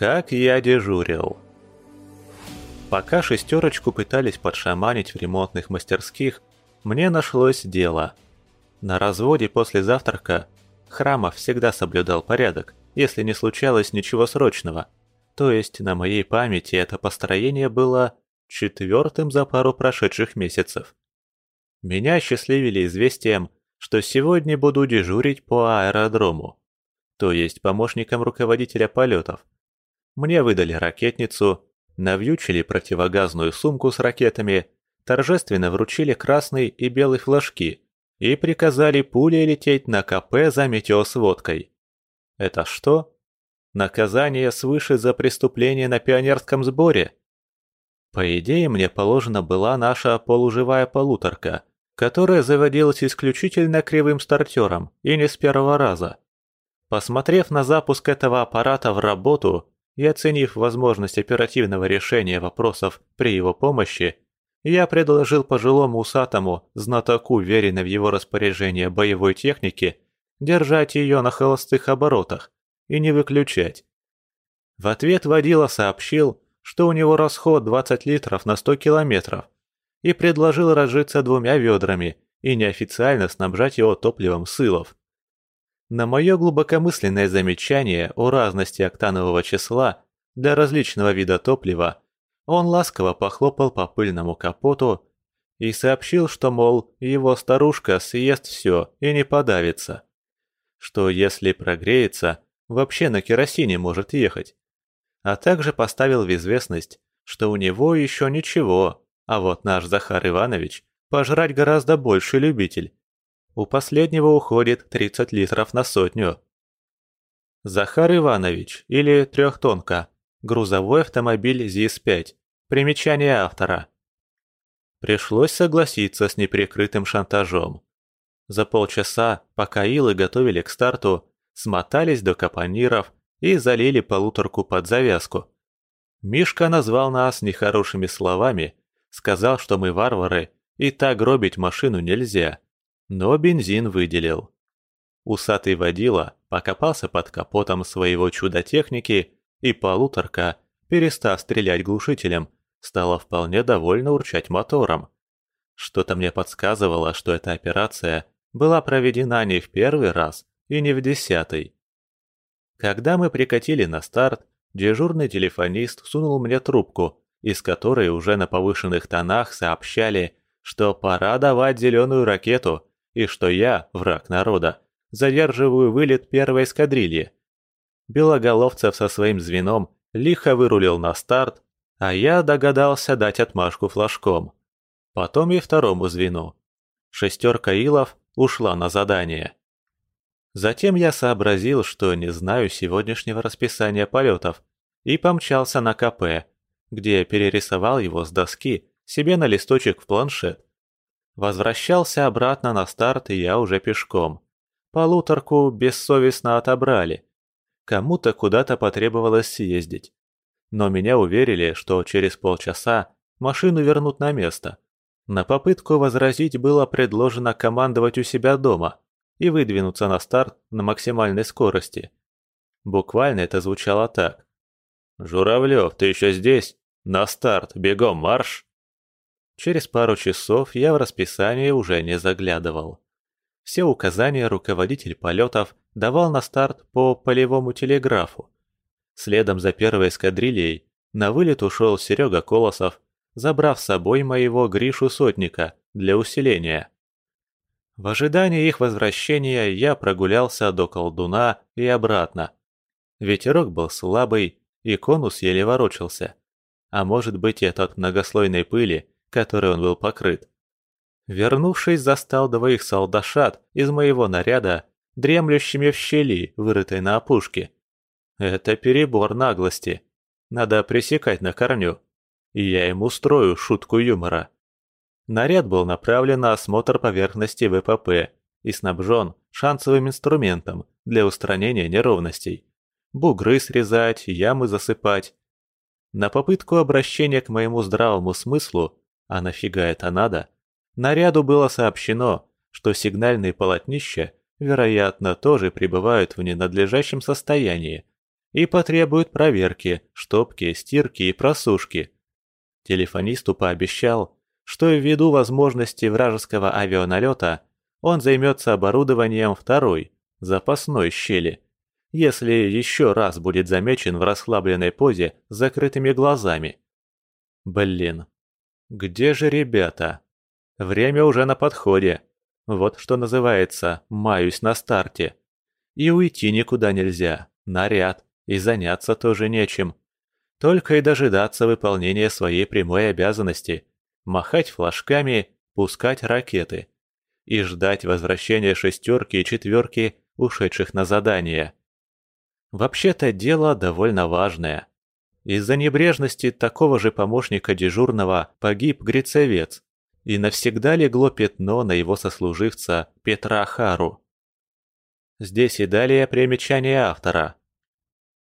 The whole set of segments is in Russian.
как я дежурил. Пока шестерочку пытались подшаманить в ремонтных мастерских, мне нашлось дело. На разводе после завтрака Храмов всегда соблюдал порядок, если не случалось ничего срочного. То есть на моей памяти это построение было четвертым за пару прошедших месяцев. Меня счастливили известием, что сегодня буду дежурить по аэродрому, то есть помощником руководителя полетов. Мне выдали ракетницу, навьючили противогазную сумку с ракетами, торжественно вручили красный и белый флажки и приказали пулей лететь на КП за метеосводкой. Это что? Наказание свыше за преступление на пионерском сборе? По идее, мне положена была наша полуживая полуторка, которая заводилась исключительно кривым стартером и не с первого раза. Посмотрев на запуск этого аппарата в работу, и оценив возможность оперативного решения вопросов при его помощи, я предложил пожилому усатому, знатоку веренной в его распоряжение боевой техники, держать ее на холостых оборотах и не выключать. В ответ водила сообщил, что у него расход 20 литров на 100 километров, и предложил разжиться двумя ведрами и неофициально снабжать его топливом сылов. На мое глубокомысленное замечание о разности октанового числа для различного вида топлива он ласково похлопал по пыльному капоту и сообщил, что, мол, его старушка съест все и не подавится. Что если прогреется, вообще на керосине может ехать. А также поставил в известность, что у него еще ничего, а вот наш Захар Иванович пожрать гораздо больше любитель у последнего уходит 30 литров на сотню. Захар Иванович или трехтонка. Грузовой автомобиль ЗИС-5. Примечание автора. Пришлось согласиться с неприкрытым шантажом. За полчаса, пока Илы готовили к старту, смотались до капониров и залили полуторку под завязку. Мишка назвал нас нехорошими словами, сказал, что мы варвары, и так гробить машину нельзя но бензин выделил. Усатый водила покопался под капотом своего чудо-техники, и полуторка, перестав стрелять глушителем, стала вполне довольно урчать мотором. Что-то мне подсказывало, что эта операция была проведена не в первый раз и не в десятый. Когда мы прикатили на старт, дежурный телефонист сунул мне трубку, из которой уже на повышенных тонах сообщали, что пора давать зеленую ракету и что я, враг народа, задерживаю вылет первой эскадрильи. Белоголовцев со своим звеном лихо вырулил на старт, а я догадался дать отмашку флажком. Потом и второму звену. Шестерка Илов ушла на задание. Затем я сообразил, что не знаю сегодняшнего расписания полетов, и помчался на КП, где перерисовал его с доски себе на листочек в планшет. Возвращался обратно на старт и я уже пешком. Полуторку бессовестно отобрали. Кому-то куда-то потребовалось съездить. Но меня уверили, что через полчаса машину вернут на место. На попытку возразить было предложено командовать у себя дома и выдвинуться на старт на максимальной скорости. Буквально это звучало так. «Журавлев, ты еще здесь? На старт, бегом марш!» Через пару часов я в расписание уже не заглядывал. Все указания руководитель полетов давал на старт по полевому телеграфу. Следом за первой эскадрильей на вылет ушел Серега Колосов, забрав с собой моего Гришу Сотника для усиления. В ожидании их возвращения я прогулялся до колдуна и обратно. Ветерок был слабый, и конус еле ворочался. А может быть, этот многослойной пыли которой он был покрыт. Вернувшись, застал двоих солдашат из моего наряда, дремлющими в щели, вырытой на опушке. Это перебор наглости. Надо пресекать на корню. И я ему устрою шутку юмора. Наряд был направлен на осмотр поверхности ВПП и снабжен шансовым инструментом для устранения неровностей. Бугры срезать, ямы засыпать. На попытку обращения к моему здравому смыслу а нафига это надо? Наряду было сообщено, что сигнальные полотнища, вероятно, тоже пребывают в ненадлежащем состоянии, и потребует проверки, штопки, стирки и просушки. Телефонисту пообещал, что ввиду возможности вражеского авианалета он займется оборудованием второй, запасной щели, если еще раз будет замечен в расслабленной позе с закрытыми глазами. Блин, где же ребята? Время уже на подходе. Вот что называется «маюсь на старте». И уйти никуда нельзя, наряд, и заняться тоже нечем. Только и дожидаться выполнения своей прямой обязанности – махать флажками, пускать ракеты. И ждать возвращения шестерки и четверки, ушедших на задание. Вообще-то дело довольно важное. Из-за небрежности такого же помощника дежурного погиб Грицевец, и навсегда легло пятно на его сослуживца Петра Хару. Здесь и далее примечание автора.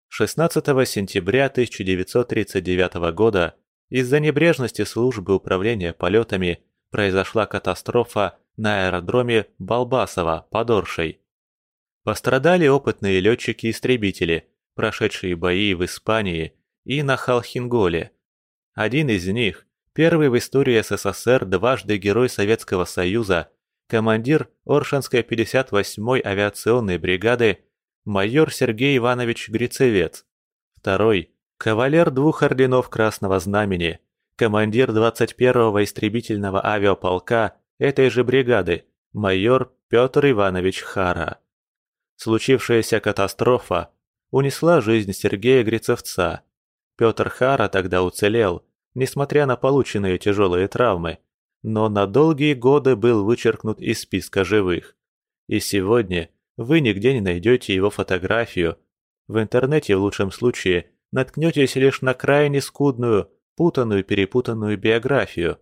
16 сентября 1939 года из-за небрежности службы управления полетами произошла катастрофа на аэродроме Балбасова под Оршей. Пострадали опытные летчики-истребители, прошедшие бои в Испании и на Халхинголе. Один из них, первый в истории СССР дважды Герой Советского Союза, командир Оршанской 58-й авиационной бригады майор Сергей Иванович Грицевец. Второй – кавалер двух орденов Красного Знамени, командир 21-го истребительного авиаполка этой же бригады, майор Петр Иванович Хара. Случившаяся катастрофа унесла жизнь Сергея Грицевца. Петр Хара тогда уцелел, несмотря на полученные тяжелые травмы, но на долгие годы был вычеркнут из списка живых. И сегодня вы нигде не найдете его фотографию. В интернете в лучшем случае наткнетесь лишь на крайне скудную, путанную-перепутанную биографию.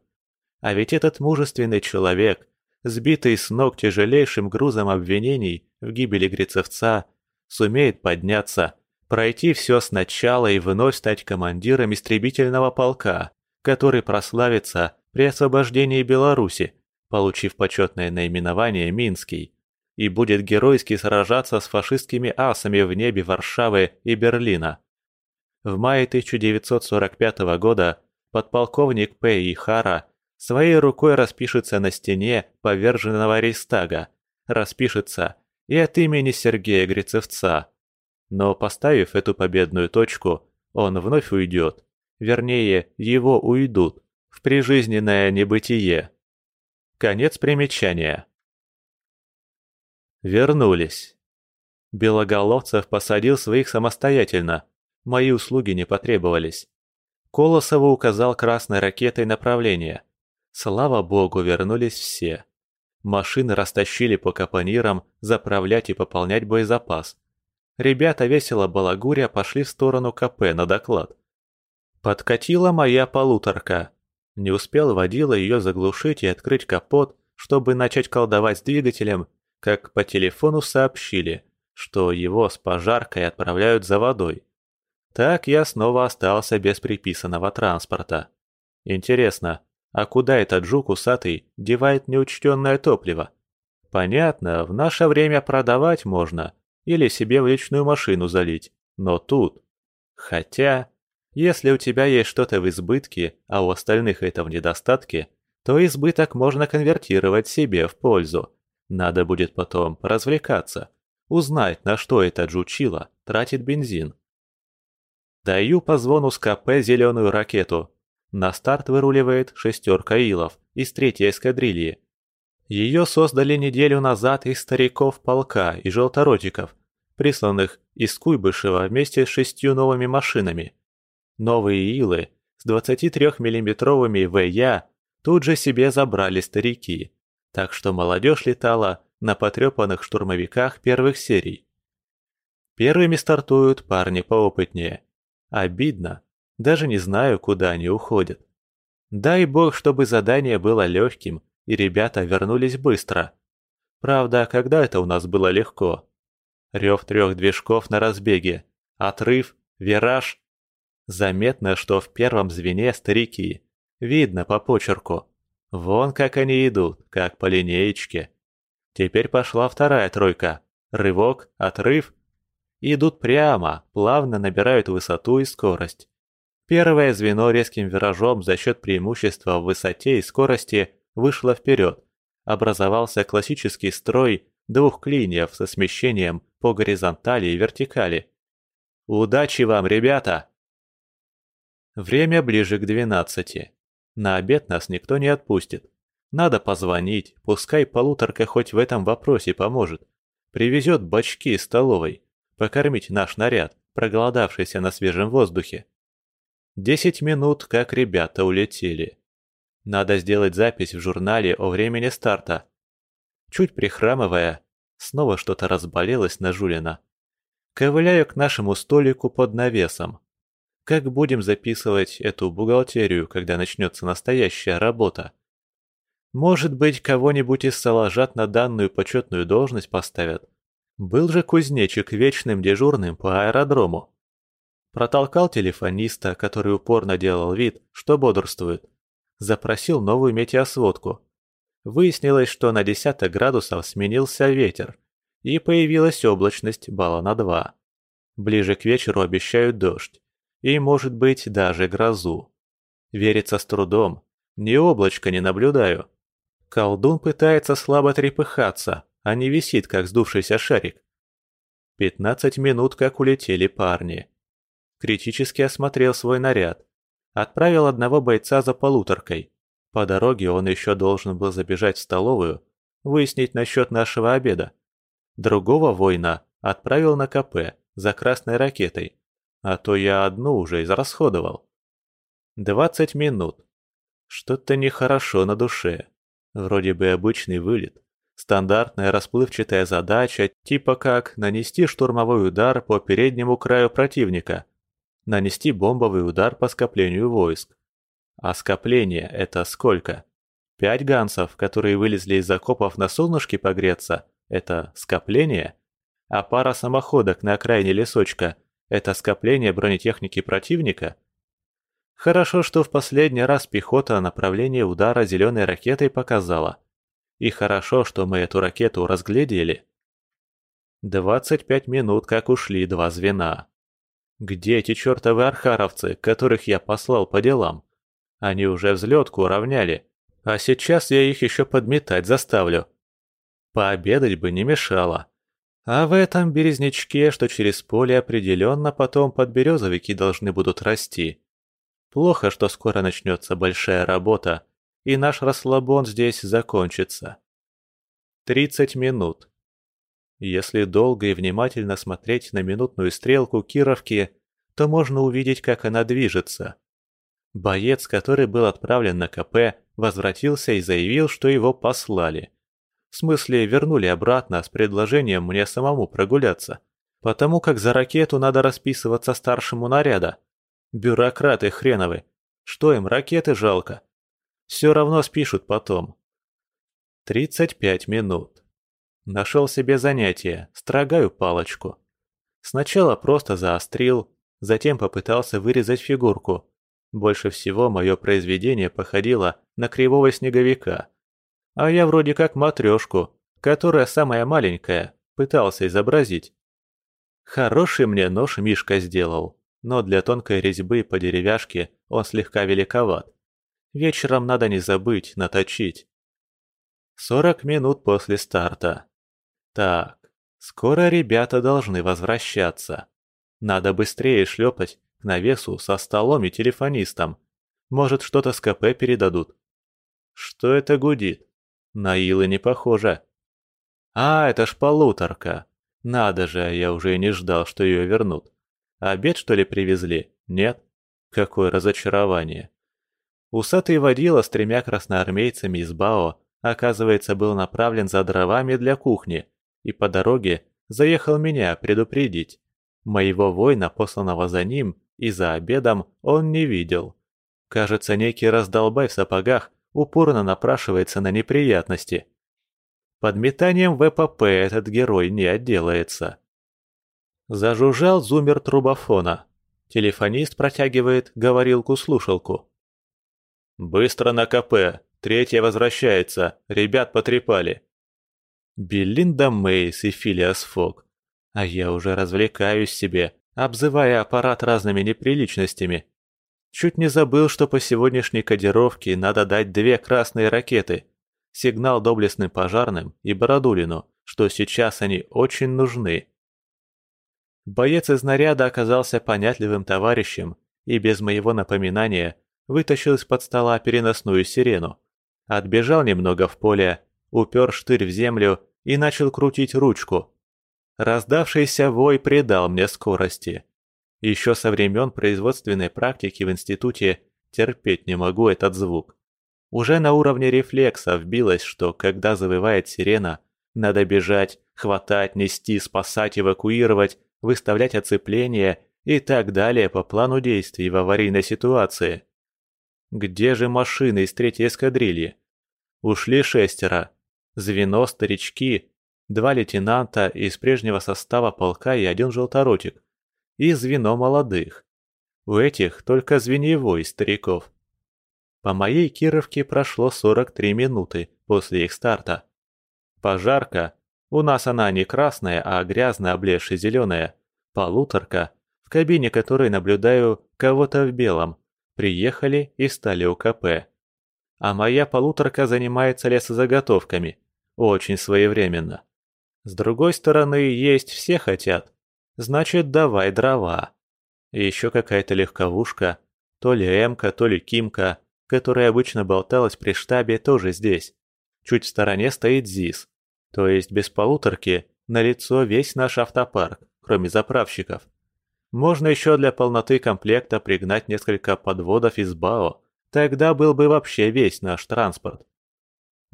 А ведь этот мужественный человек, сбитый с ног тяжелейшим грузом обвинений в гибели Грицевца, сумеет подняться, пройти все сначала и вновь стать командиром истребительного полка, который прославится при освобождении Беларуси, получив почетное наименование «Минский» и будет геройски сражаться с фашистскими асами в небе Варшавы и Берлина. В мае 1945 года подполковник П. И. Хара своей рукой распишется на стене поверженного Рейстага, распишется и от имени Сергея Грицевца. Но поставив эту победную точку, он вновь уйдет, вернее, его уйдут, в прижизненное небытие. Конец примечания. Вернулись. Белоголовцев посадил своих самостоятельно. Мои услуги не потребовались. Колосову указал красной ракетой направление. Слава богу, вернулись все. Машины растащили по капонирам, заправлять и пополнять боезапас. Ребята весело балагуря пошли в сторону КП на доклад. Подкатила моя полуторка. Не успел водила ее заглушить и открыть капот, чтобы начать колдовать с двигателем, как по телефону сообщили, что его с пожаркой отправляют за водой. Так я снова остался без приписанного транспорта. Интересно, а куда этот жук усатый девает неучтенное топливо? Понятно, в наше время продавать можно или себе в личную машину залить, но тут... Хотя, если у тебя есть что-то в избытке, а у остальных это в недостатке, то избыток можно конвертировать себе в пользу. Надо будет потом развлекаться, узнать, на что этот жучила тратит бензин. Даю по звону с КП зеленую ракету. На старт выруливает шестерка Илов из третьей эскадрильи. Ее создали неделю назад из стариков полка и желторотиков, присланных из Куйбышева вместе с шестью новыми машинами. Новые Илы с 23-миллиметровыми ВЯ тут же себе забрали старики так что молодежь летала на потрепанных штурмовиках первых серий. Первыми стартуют парни поопытнее. Обидно, даже не знаю, куда они уходят. Дай бог, чтобы задание было легким, и ребята вернулись быстро. Правда, когда это у нас было легко? Рев трех движков на разбеге, отрыв, вираж. Заметно, что в первом звене старики. Видно по почерку. Вон как они идут, как по линеечке. Теперь пошла вторая тройка. Рывок, отрыв. идут прямо, плавно набирают высоту и скорость. Первое звено резким виражом за счет преимущества в высоте и скорости вышло вперед. Образовался классический строй двух клиньев со смещением по горизонтали и вертикали. Удачи вам, ребята! Время ближе к двенадцати. На обед нас никто не отпустит. Надо позвонить, пускай полуторка хоть в этом вопросе поможет. Привезет бачки из столовой, покормить наш наряд, проголодавшийся на свежем воздухе. Десять минут, как ребята улетели. Надо сделать запись в журнале о времени старта. Чуть прихрамывая, снова что-то разболелось на Жулина. Ковыляю к нашему столику под навесом. Как будем записывать эту бухгалтерию, когда начнется настоящая работа? Может быть, кого-нибудь из салажат на данную почетную должность поставят? Был же кузнечик вечным дежурным по аэродрому. Протолкал телефониста, который упорно делал вид, что бодрствует. Запросил новую метеосводку. Выяснилось, что на десяток градусов сменился ветер, и появилась облачность балла на два. Ближе к вечеру обещают дождь, и, может быть, даже грозу. Верится с трудом, ни облачка не наблюдаю. Колдун пытается слабо трепыхаться, а не висит, как сдувшийся шарик. Пятнадцать минут, как улетели парни. Критически осмотрел свой наряд. Отправил одного бойца за полуторкой. По дороге он еще должен был забежать в столовую, выяснить насчет нашего обеда. Другого воина отправил на КП за красной ракетой, а то я одну уже израсходовал. Двадцать минут. Что-то нехорошо на душе. Вроде бы обычный вылет. Стандартная расплывчатая задача, типа как нанести штурмовой удар по переднему краю противника, нанести бомбовый удар по скоплению войск. А скопление – это сколько? Пять гансов, которые вылезли из окопов на солнышке погреться, это скопление, а пара самоходок на окраине лесочка – это скопление бронетехники противника. Хорошо, что в последний раз пехота направление удара зеленой ракетой показала. И хорошо, что мы эту ракету разглядели. 25 минут как ушли два звена. Где эти чертовы архаровцы, которых я послал по делам? Они уже взлетку уравняли, а сейчас я их еще подметать заставлю. Пообедать бы не мешало. А в этом березнячке, что через поле определенно потом подберезовики должны будут расти. Плохо, что скоро начнется большая работа, и наш расслабон здесь закончится. 30 минут. Если долго и внимательно смотреть на минутную стрелку Кировки, то можно увидеть, как она движется. Боец, который был отправлен на КП, возвратился и заявил, что его послали. В смысле, вернули обратно с предложением мне самому прогуляться. Потому как за ракету надо расписываться старшему наряда. Бюрократы хреновы. Что им, ракеты жалко? Все равно спишут потом. 35 минут. Нашел себе занятие, строгаю палочку. Сначала просто заострил, затем попытался вырезать фигурку. Больше всего мое произведение походило на кривого снеговика. А я вроде как матрешку, которая самая маленькая, пытался изобразить. Хороший мне нож Мишка сделал, но для тонкой резьбы по деревяшке он слегка великоват. Вечером надо не забыть наточить. Сорок минут после старта. Так, скоро ребята должны возвращаться. Надо быстрее шлепать к навесу со столом и телефонистом. Может, что-то с КП передадут. Что это гудит? На Илы не похоже. А, это ж полуторка. Надо же, я уже и не ждал, что ее вернут. Обед, что ли, привезли? Нет? Какое разочарование. Усатый водила с тремя красноармейцами из БАО, оказывается, был направлен за дровами для кухни и по дороге заехал меня предупредить. Моего воина, посланного за ним, и за обедом он не видел. Кажется, некий раздолбай в сапогах упорно напрашивается на неприятности. Подметанием ВПП этот герой не отделается. Зажужжал зумер трубофона. Телефонист протягивает говорилку-слушалку. «Быстро на КП! Третья возвращается! Ребят потрепали!» Белинда Мейс и Филиас Фок. А я уже развлекаюсь себе, обзывая аппарат разными неприличностями. Чуть не забыл, что по сегодняшней кодировке надо дать две красные ракеты. Сигнал доблестным пожарным и Бородулину, что сейчас они очень нужны. Боец из наряда оказался понятливым товарищем и без моего напоминания вытащил из-под стола переносную сирену. Отбежал немного в поле, упер штырь в землю и начал крутить ручку. Раздавшийся вой придал мне скорости. Еще со времен производственной практики в институте терпеть не могу этот звук. Уже на уровне рефлекса вбилось, что когда завывает сирена, надо бежать, хватать, нести, спасать, эвакуировать, выставлять оцепление и так далее по плану действий в аварийной ситуации. Где же машины из третьей эскадрильи? Ушли шестеро. Звено старички, два лейтенанта из прежнего состава полка и один желторотик. И звено молодых. У этих только звеньевой стариков. По моей Кировке прошло 43 минуты после их старта. Пожарка, у нас она не красная, а грязно облезшая зеленая, полуторка, в кабине которой наблюдаю кого-то в белом, приехали и стали у КП. А моя полуторка занимается лесозаготовками, очень своевременно. С другой стороны, есть все хотят. Значит, давай дрова. И еще какая-то легковушка, то ли Эмка, то ли Кимка, которая обычно болталась при штабе, тоже здесь. Чуть в стороне стоит ЗИС. То есть без полуторки на лицо весь наш автопарк, кроме заправщиков. Можно еще для полноты комплекта пригнать несколько подводов из БАО, тогда был бы вообще весь наш транспорт.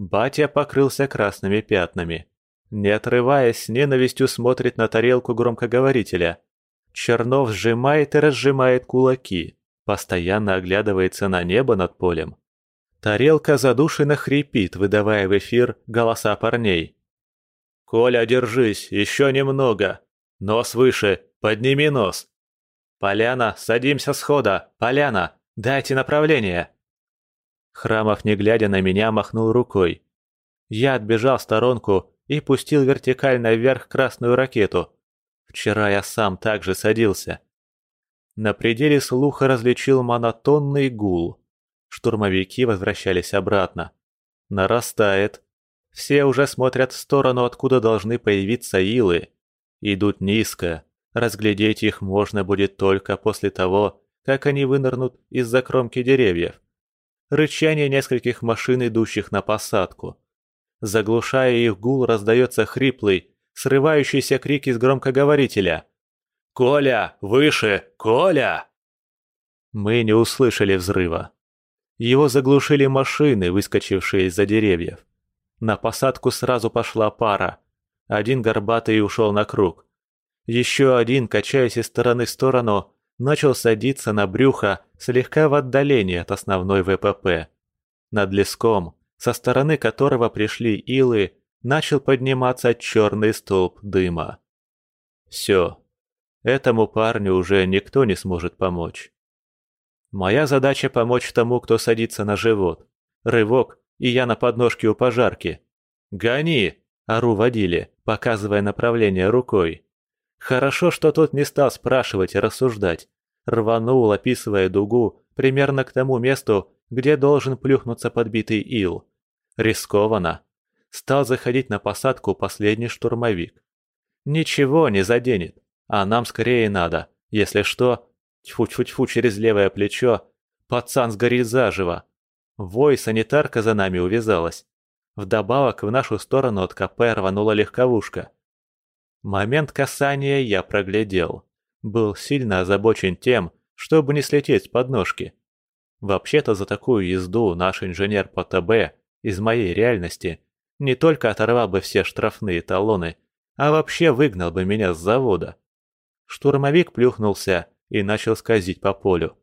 Батя покрылся красными пятнами. Не отрываясь, с ненавистью смотрит на тарелку громкоговорителя. Чернов сжимает и разжимает кулаки, постоянно оглядывается на небо над полем. Тарелка задушенно хрипит, выдавая в эфир голоса парней. «Коля, держись, еще немного. Нос выше, подними нос. Поляна, садимся с хода. Поляна, дайте направление». Храмов, не глядя на меня, махнул рукой. Я отбежал в сторонку и пустил вертикально вверх красную ракету. Вчера я сам также садился. На пределе слуха различил монотонный гул. Штурмовики возвращались обратно. Нарастает. Все уже смотрят в сторону, откуда должны появиться илы. Идут низко. Разглядеть их можно будет только после того, как они вынырнут из-за кромки деревьев рычание нескольких машин, идущих на посадку. Заглушая их гул, раздается хриплый, срывающийся крик из громкоговорителя. «Коля! Выше! Коля!» Мы не услышали взрыва. Его заглушили машины, выскочившие из-за деревьев. На посадку сразу пошла пара. Один горбатый ушел на круг. Еще один, качаясь из стороны в сторону, начал садиться на брюхо слегка в отдалении от основной ВПП. Над леском, со стороны которого пришли илы, начал подниматься черный столб дыма. Все. Этому парню уже никто не сможет помочь. Моя задача помочь тому, кто садится на живот. Рывок, и я на подножке у пожарки. «Гони!» – ору водили, показывая направление рукой. Хорошо, что тот не стал спрашивать и рассуждать. Рванул, описывая дугу, примерно к тому месту, где должен плюхнуться подбитый ил. Рискованно. Стал заходить на посадку последний штурмовик. Ничего не заденет, а нам скорее надо. Если что, тьфу-тьфу-тьфу через левое плечо, пацан сгорит заживо. Вой, санитарка за нами увязалась. Вдобавок в нашу сторону от КП рванула легковушка. Момент касания я проглядел. Был сильно озабочен тем, чтобы не слететь с подножки. Вообще-то за такую езду наш инженер по ТБ из моей реальности не только оторвал бы все штрафные талоны, а вообще выгнал бы меня с завода. Штурмовик плюхнулся и начал скользить по полю.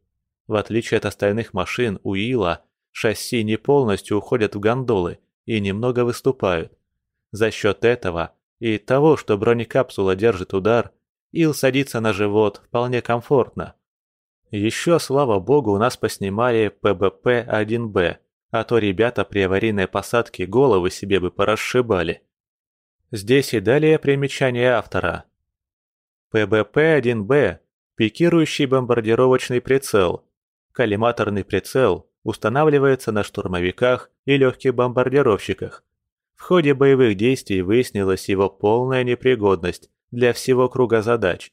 В отличие от остальных машин у Ила, шасси не полностью уходят в гондолы и немного выступают. За счет этого и того, что бронекапсула держит удар, Ил садится на живот вполне комфортно. Еще, слава богу, у нас поснимали ПБП-1Б, а то ребята при аварийной посадке головы себе бы порасшибали. Здесь и далее примечание автора. ПБП-1Б – пикирующий бомбардировочный прицел. Коллиматорный прицел устанавливается на штурмовиках и легких бомбардировщиках. В ходе боевых действий выяснилась его полная непригодность для всего круга задач.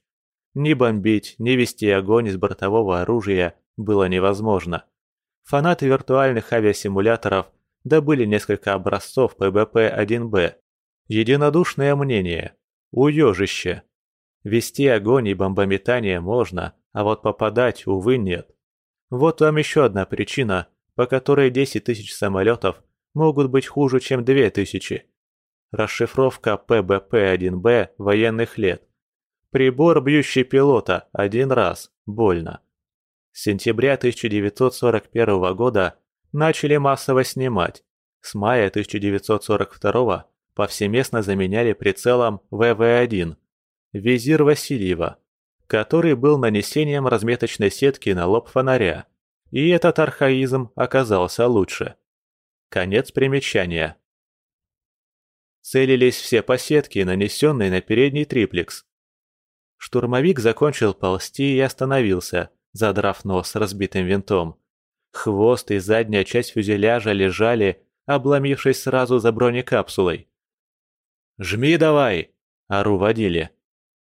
Ни бомбить, ни вести огонь из бортового оружия было невозможно. Фанаты виртуальных авиасимуляторов добыли несколько образцов ПБП-1Б. Единодушное мнение – уёжище. Вести огонь и бомбометание можно, а вот попадать, увы, нет. Вот вам еще одна причина, по которой 10 тысяч самолетов могут быть хуже, чем 2000. Расшифровка ПБП-1Б военных лет. Прибор, бьющий пилота, один раз, больно. С сентября 1941 года начали массово снимать. С мая 1942 повсеместно заменяли прицелом ВВ-1 «Визир Васильева», который был нанесением разметочной сетки на лоб фонаря. И этот архаизм оказался лучше. Конец примечания. Целились все по сетке, нанесенной на передний триплекс. Штурмовик закончил ползти и остановился, задрав нос разбитым винтом. Хвост и задняя часть фюзеляжа лежали, обломившись сразу за бронекапсулой. «Жми давай!» – ору водили.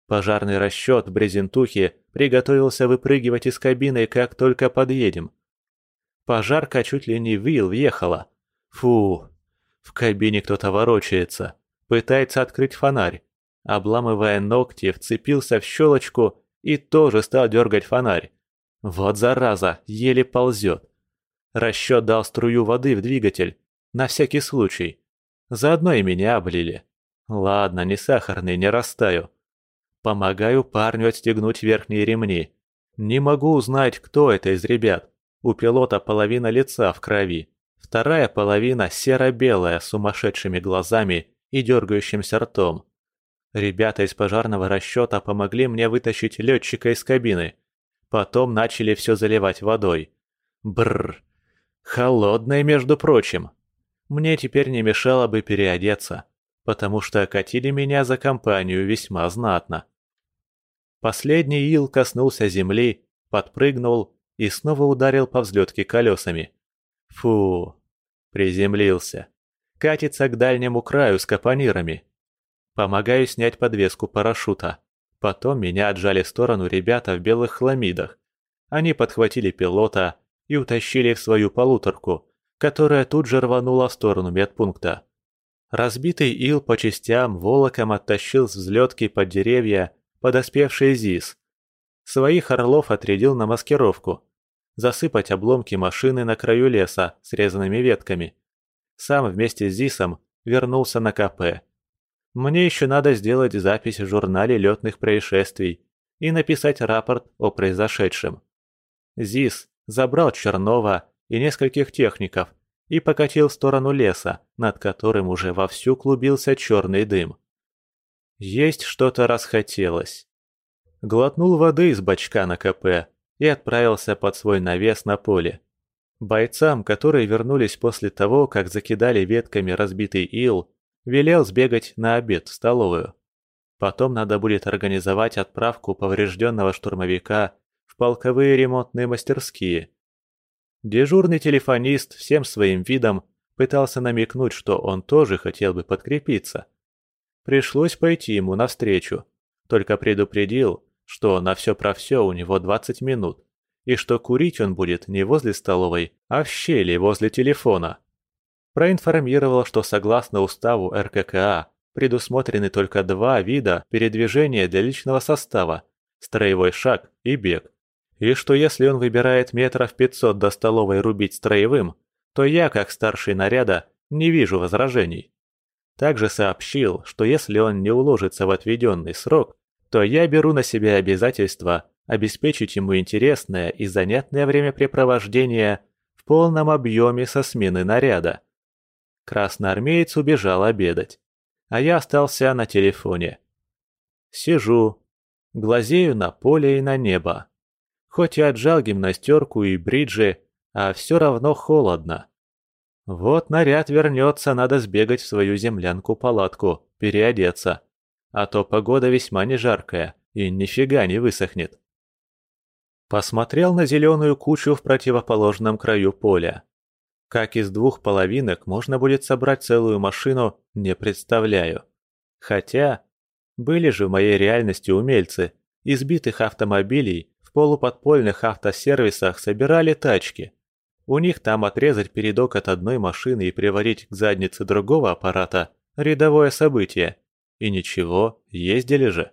Пожарный расчет в брезентухе приготовился выпрыгивать из кабины, как только подъедем. Пожарка чуть ли не вил въехала. Фу, в кабине кто-то ворочается, пытается открыть фонарь. Обламывая ногти, вцепился в щелочку и тоже стал дергать фонарь. Вот зараза, еле ползет. Расчет дал струю воды в двигатель, на всякий случай. Заодно и меня облили. Ладно, не сахарный, не растаю. Помогаю парню отстегнуть верхние ремни. Не могу узнать, кто это из ребят. У пилота половина лица в крови. Вторая половина серо-белая с сумасшедшими глазами и дергающимся ртом. Ребята из пожарного расчета помогли мне вытащить летчика из кабины. Потом начали все заливать водой. Бррр. Холодной, между прочим. Мне теперь не мешало бы переодеться, потому что окатили меня за компанию весьма знатно. Последний ил коснулся земли, подпрыгнул и снова ударил по взлетке колесами. Фу, приземлился. Катится к дальнему краю с капонирами. Помогаю снять подвеску парашюта. Потом меня отжали в сторону ребята в белых хламидах. Они подхватили пилота и утащили в свою полуторку, которая тут же рванула в сторону медпункта. Разбитый ил по частям волоком оттащил с взлетки под деревья подоспевший ЗИС. Своих орлов отрядил на маскировку, засыпать обломки машины на краю леса срезанными ветками. Сам вместе с ЗИСом вернулся на КП. Мне еще надо сделать запись в журнале летных происшествий и написать рапорт о произошедшем. ЗИС забрал Чернова и нескольких техников и покатил в сторону леса, над которым уже вовсю клубился черный дым. Есть что-то расхотелось. Глотнул воды из бачка на КП и отправился под свой навес на поле. Бойцам, которые вернулись после того, как закидали ветками разбитый ил, велел сбегать на обед в столовую. Потом надо будет организовать отправку поврежденного штурмовика в полковые ремонтные мастерские. Дежурный телефонист всем своим видом пытался намекнуть, что он тоже хотел бы подкрепиться. Пришлось пойти ему навстречу, только предупредил, что на все про все у него 20 минут, и что курить он будет не возле столовой, а в щели возле телефона. Проинформировал, что согласно уставу РККА предусмотрены только два вида передвижения для личного состава – строевой шаг и бег. И что если он выбирает метров 500 до столовой рубить строевым, то я, как старший наряда, не вижу возражений. Также сообщил, что если он не уложится в отведенный срок, то я беру на себя обязательство обеспечить ему интересное и занятное времяпрепровождение в полном объеме со смены наряда. Красноармеец убежал обедать, а я остался на телефоне. Сижу, глазею на поле и на небо. Хоть и отжал гимнастерку и бриджи, а все равно холодно. Вот наряд вернется, надо сбегать в свою землянку-палатку, переодеться. А то погода весьма не жаркая, и нифига не высохнет. Посмотрел на зеленую кучу в противоположном краю поля. Как из двух половинок можно будет собрать целую машину, не представляю. Хотя, были же в моей реальности умельцы, избитых автомобилей в полуподпольных автосервисах собирали тачки. У них там отрезать передок от одной машины и приварить к заднице другого аппарата – рядовое событие. И ничего, ездили же.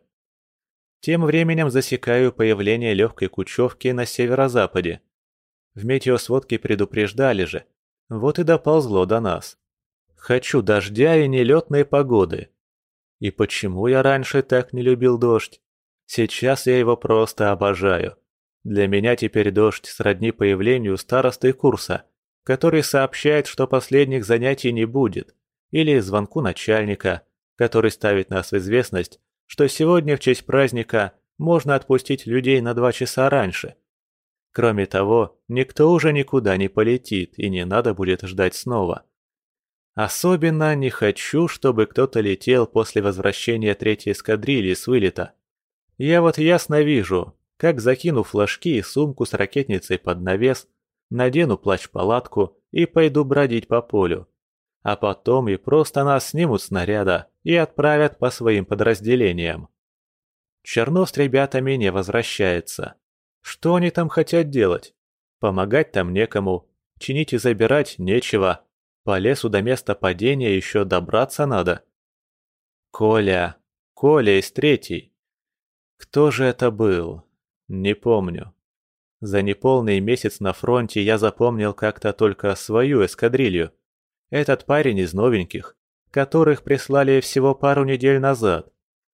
Тем временем засекаю появление легкой кучевки на северо-западе. В метеосводке предупреждали же. Вот и доползло до нас. Хочу дождя и нелетной погоды. И почему я раньше так не любил дождь? Сейчас я его просто обожаю. Для меня теперь дождь сродни появлению старосты курса, который сообщает, что последних занятий не будет, или звонку начальника, который ставит нас в известность, что сегодня в честь праздника можно отпустить людей на два часа раньше. Кроме того, никто уже никуда не полетит и не надо будет ждать снова. Особенно не хочу, чтобы кто-то летел после возвращения третьей эскадрильи с вылета. Я вот ясно вижу, как закину флажки и сумку с ракетницей под навес, надену плащ-палатку и пойду бродить по полю. А потом и просто нас снимут снаряда и отправят по своим подразделениям. Чернов с ребятами не возвращается. Что они там хотят делать? Помогать там некому, чинить и забирать нечего. По лесу до места падения еще добраться надо. Коля. Коля из третьей. Кто же это был? Не помню. За неполный месяц на фронте я запомнил как-то только свою эскадрилью. Этот парень из новеньких которых прислали всего пару недель назад.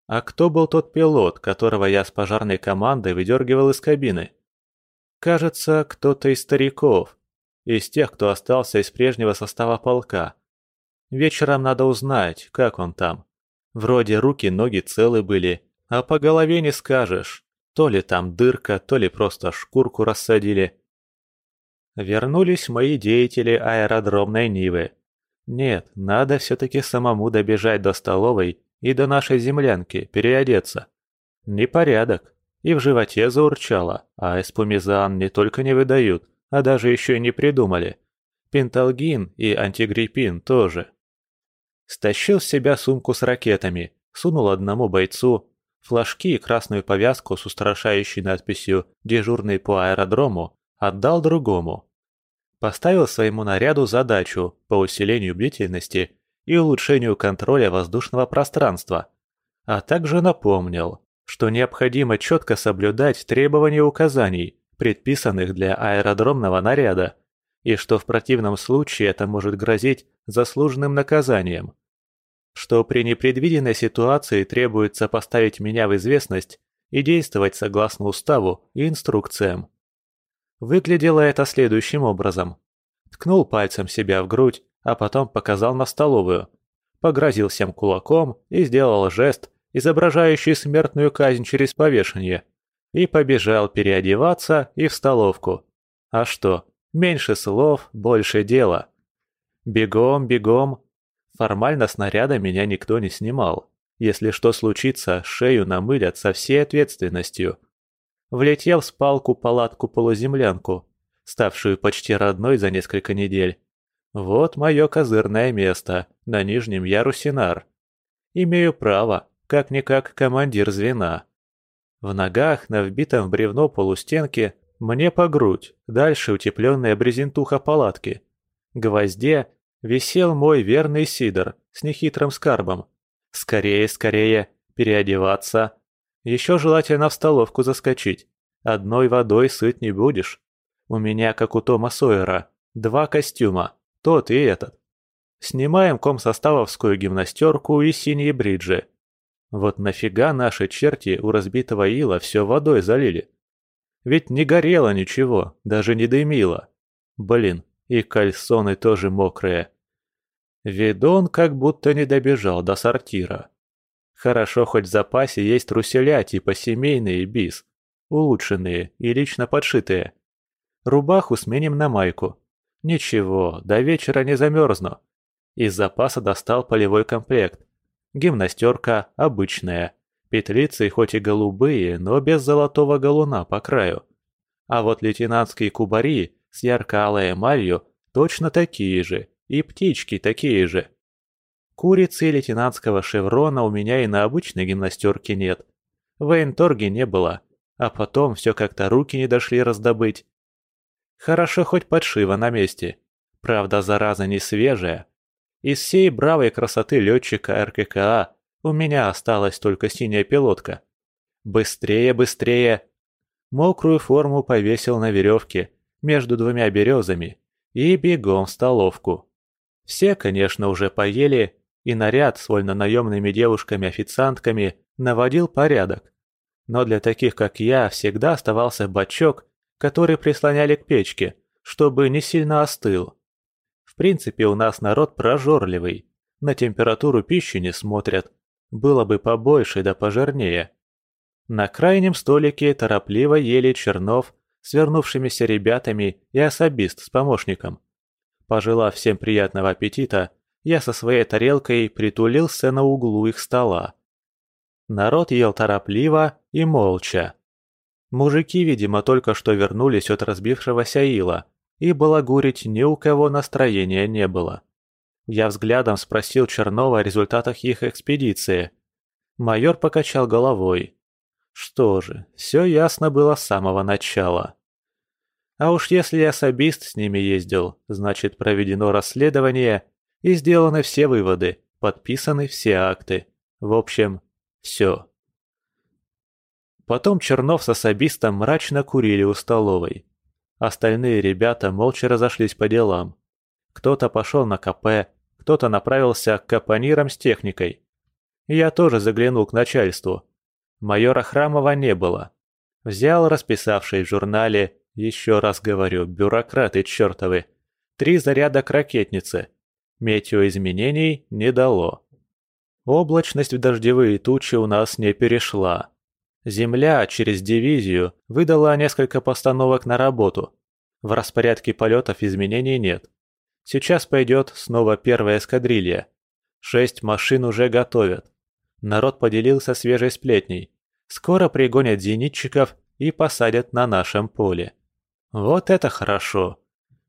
А кто был тот пилот, которого я с пожарной командой выдергивал из кабины? Кажется, кто-то из стариков, из тех, кто остался из прежнего состава полка. Вечером надо узнать, как он там. Вроде руки, ноги целы были, а по голове не скажешь. То ли там дырка, то ли просто шкурку рассадили. Вернулись мои деятели аэродромной Нивы. Нет, надо все-таки самому добежать до столовой и до нашей землянки, переодеться. Непорядок. И в животе заурчало, а эспумизан не только не выдают, а даже еще и не придумали. Пенталгин и антигриппин тоже. Стащил с себя сумку с ракетами, сунул одному бойцу, флажки и красную повязку с устрашающей надписью «Дежурный по аэродрому» отдал другому. Поставил своему наряду задачу по усилению бдительности и улучшению контроля воздушного пространства, а также напомнил, что необходимо четко соблюдать требования указаний, предписанных для аэродромного наряда, и что в противном случае это может грозить заслуженным наказанием. Что при непредвиденной ситуации требуется поставить меня в известность и действовать согласно уставу и инструкциям. Выглядело это следующим образом. Ткнул пальцем себя в грудь, а потом показал на столовую. Погрозил всем кулаком и сделал жест, изображающий смертную казнь через повешение. И побежал переодеваться и в столовку. А что, меньше слов, больше дела. Бегом, бегом. Формально снаряда меня никто не снимал. Если что случится, шею намылят со всей ответственностью влетел в спалку-палатку-полуземлянку, ставшую почти родной за несколько недель. Вот мое козырное место, на нижнем ярусе нар. Имею право, как-никак командир звена. В ногах, на вбитом в бревно полустенке, мне по грудь, дальше утепленная брезентуха палатки. Гвозде висел мой верный сидор с нехитрым скарбом. Скорее, скорее, переодеваться, еще желательно в столовку заскочить. Одной водой сыт не будешь. У меня, как у Тома Сойера, два костюма, тот и этот. Снимаем комсоставовскую гимнастерку и синие бриджи. Вот нафига наши черти у разбитого ила все водой залили? Ведь не горело ничего, даже не дымило. Блин, и кальсоны тоже мокрые. Видон как будто не добежал до сортира. Хорошо, хоть в запасе есть труселя типа семейные бис, улучшенные и лично подшитые. Рубаху сменим на майку. Ничего, до вечера не замерзну. Из запаса достал полевой комплект. Гимнастерка обычная, Петлицы хоть и голубые, но без золотого галуна по краю. А вот лейтенантские кубари с ярко-алой эмалью точно такие же, и птички такие же. Курицы лейтенантского шеврона у меня и на обычной гимнастерке нет. В военторге не было, а потом все как-то руки не дошли раздобыть. Хорошо хоть подшива на месте. Правда, зараза не свежая. Из всей бравой красоты летчика РККА у меня осталась только синяя пилотка. Быстрее, быстрее! Мокрую форму повесил на веревке между двумя березами и бегом в столовку. Все, конечно, уже поели, и наряд с вольнонаемными девушками-официантками наводил порядок. Но для таких, как я, всегда оставался бачок, который прислоняли к печке, чтобы не сильно остыл. В принципе, у нас народ прожорливый, на температуру пищи не смотрят, было бы побольше да пожирнее. На крайнем столике торопливо ели Чернов с вернувшимися ребятами и особист с помощником. Пожелав всем приятного аппетита, я со своей тарелкой притулился на углу их стола. Народ ел торопливо и молча. Мужики, видимо, только что вернулись от разбившегося ила, и балагурить ни у кого настроения не было. Я взглядом спросил Чернова о результатах их экспедиции. Майор покачал головой. Что же, все ясно было с самого начала. А уж если особист с ними ездил, значит проведено расследование и сделаны все выводы, подписаны все акты. В общем, все. Потом Чернов с особистом мрачно курили у столовой. Остальные ребята молча разошлись по делам. Кто-то пошел на КП, кто-то направился к капонирам с техникой. Я тоже заглянул к начальству. Майора Храмова не было. Взял расписавший в журнале, еще раз говорю, бюрократы чертовы, три заряда к ракетнице, Метеоизменений не дало. Облачность в дождевые тучи у нас не перешла. Земля через дивизию выдала несколько постановок на работу. В распорядке полетов изменений нет. Сейчас пойдет снова первая эскадрилья. Шесть машин уже готовят. Народ поделился свежей сплетней. Скоро пригонят зенитчиков и посадят на нашем поле. Вот это хорошо.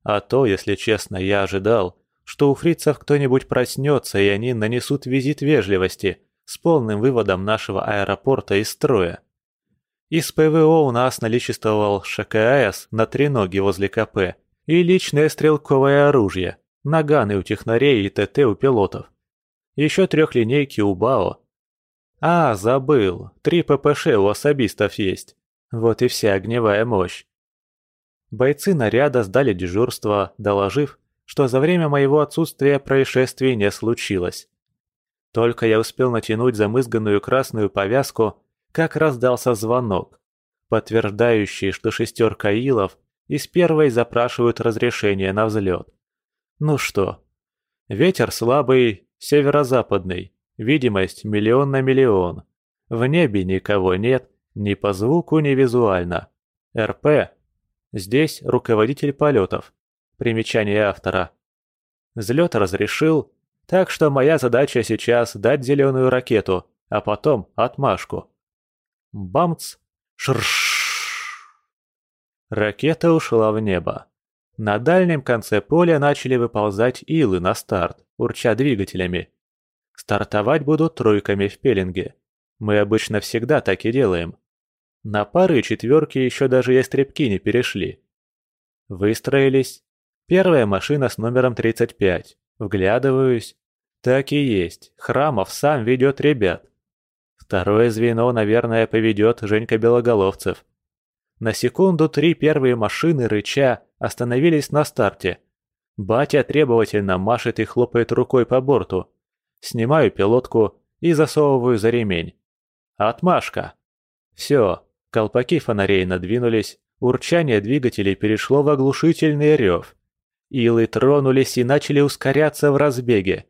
А то, если честно, я ожидал, что у фрицев кто-нибудь проснется, и они нанесут визит вежливости с полным выводом нашего аэропорта из строя. Из ПВО у нас наличествовал ШКС на треноге возле КП и личное стрелковое оружие, наганы у технарей и ТТ у пилотов. Еще трехлинейки у БАО. А, забыл, три ППШ у особистов есть. Вот и вся огневая мощь. Бойцы наряда сдали дежурство, доложив, что за время моего отсутствия происшествий не случилось. Только я успел натянуть замызганную красную повязку, как раздался звонок, подтверждающий, что шестерка илов из первой запрашивают разрешение на взлет. Ну что, ветер слабый, северо-западный, видимость миллион на миллион. В небе никого нет, ни по звуку, ни визуально. РП. Здесь руководитель полетов. Примечание автора. Взлет разрешил, так что моя задача сейчас дать зеленую ракету, а потом отмашку. Бамц! Шрш! Ракета ушла в небо. На дальнем конце поля начали выползать илы на старт, урча двигателями. Стартовать будут тройками в пеленге. Мы обычно всегда так и делаем. На пары четверки еще даже ястребки не перешли. Выстроились, Первая машина с номером 35. Вглядываюсь. Так и есть. Храмов сам ведет ребят. Второе звено, наверное, поведет Женька Белоголовцев. На секунду три первые машины, рыча, остановились на старте. Батя требовательно машет и хлопает рукой по борту. Снимаю пилотку и засовываю за ремень. Отмашка. Все, колпаки фонарей надвинулись, урчание двигателей перешло в оглушительный рев. Илы тронулись и начали ускоряться в разбеге.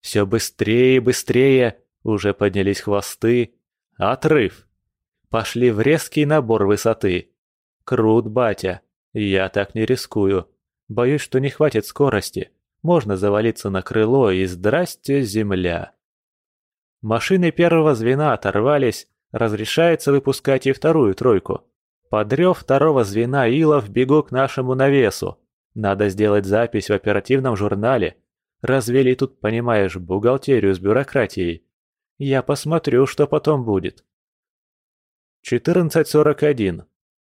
Все быстрее и быстрее, уже поднялись хвосты. Отрыв. Пошли в резкий набор высоты. Крут, батя. Я так не рискую. Боюсь, что не хватит скорости. Можно завалиться на крыло и здрасте, земля. Машины первого звена оторвались, разрешается выпускать и вторую тройку. Подрёв второго звена Илов бегу к нашему навесу. Надо сделать запись в оперативном журнале. Развели тут, понимаешь, бухгалтерию с бюрократией. Я посмотрю, что потом будет. 14.41.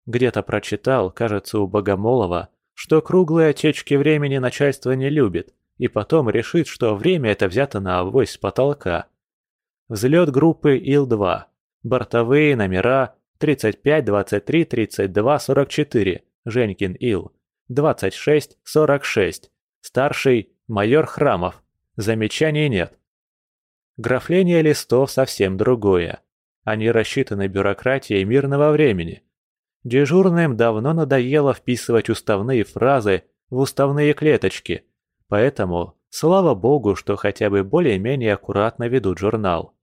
Где-то прочитал, кажется, у Богомолова, что круглые отечки времени начальство не любит, и потом решит, что время это взято на авось с потолка. Взлет группы Ил-2. Бортовые номера 35, 23, 32, 44. Женькин Ил. 26, 46. Старший майор Храмов. Замечаний нет. Графление листов совсем другое. Они рассчитаны бюрократией мирного времени. Дежурным давно надоело вписывать уставные фразы в уставные клеточки, поэтому слава богу, что хотя бы более-менее аккуратно ведут журнал.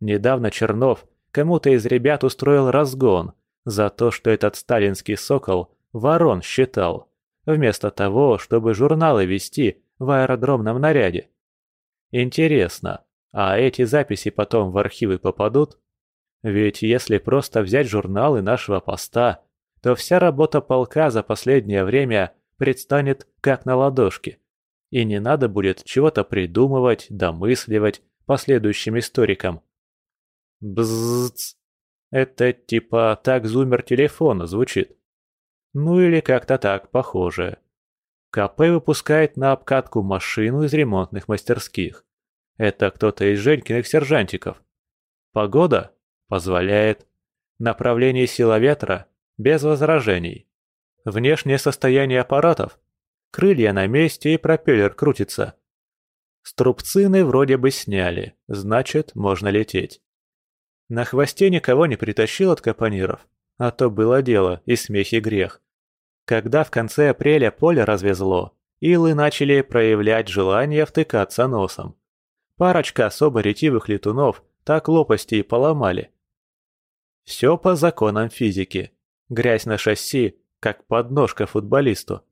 Недавно Чернов кому-то из ребят устроил разгон за то, что этот сталинский сокол ворон считал, вместо того, чтобы журналы вести в аэродромном наряде. Интересно, а эти записи потом в архивы попадут? Ведь если просто взять журналы нашего поста, то вся работа полка за последнее время предстанет как на ладошке. И не надо будет чего-то придумывать, домысливать последующим историкам. Бззц. Это типа так зумер телефона звучит. Ну или как-то так похоже. КП выпускает на обкатку машину из ремонтных мастерских. Это кто-то из Женькиных сержантиков. Погода? Позволяет. Направление сила ветра без возражений. Внешнее состояние аппаратов. Крылья на месте и пропеллер крутится. Струбцины вроде бы сняли, значит, можно лететь. На хвосте никого не притащил от капониров, а то было дело и смех и грех. Когда в конце апреля поле развезло, илы начали проявлять желание втыкаться носом. Парочка особо ретивых летунов так лопасти и поломали, все по законам физики. Грязь на шасси, как подножка футболисту.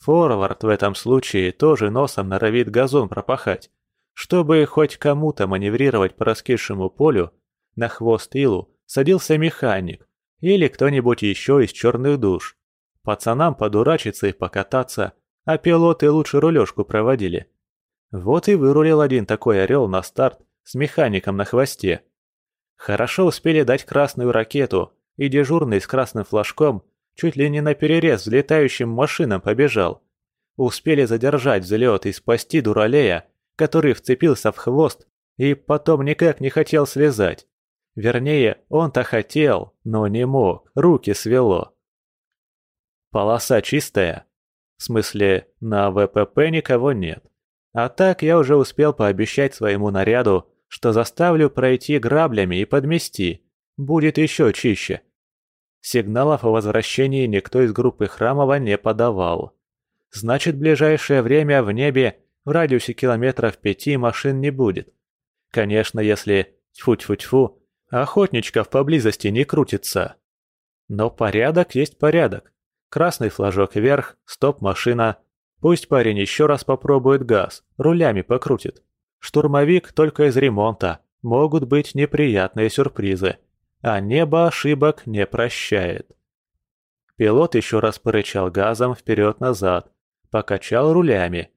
Форвард в этом случае тоже носом норовит газон пропахать. Чтобы хоть кому-то маневрировать по раскисшему полю, на хвост Илу садился механик или кто-нибудь еще из черных душ. Пацанам подурачиться и покататься, а пилоты лучше рулежку проводили. Вот и вырулил один такой орел на старт с механиком на хвосте. Хорошо успели дать красную ракету, и дежурный с красным флажком чуть ли не на перерез взлетающим машинам побежал. Успели задержать взлет и спасти дуралея, который вцепился в хвост и потом никак не хотел слезать. Вернее, он-то хотел, но не мог, руки свело. Полоса чистая. В смысле, на ВПП никого нет. А так я уже успел пообещать своему наряду, что заставлю пройти граблями и подмести. Будет еще чище. Сигналов о возвращении никто из группы Храмова не подавал. Значит, в ближайшее время в небе в радиусе километров пяти машин не будет. Конечно, если, тьфу-тьфу-тьфу, охотничков поблизости не крутится. Но порядок есть порядок. Красный флажок вверх, стоп-машина. Пусть парень еще раз попробует газ, рулями покрутит. Штурмовик только из ремонта. Могут быть неприятные сюрпризы. А небо ошибок не прощает. Пилот еще раз порычал газом вперед-назад. Покачал рулями.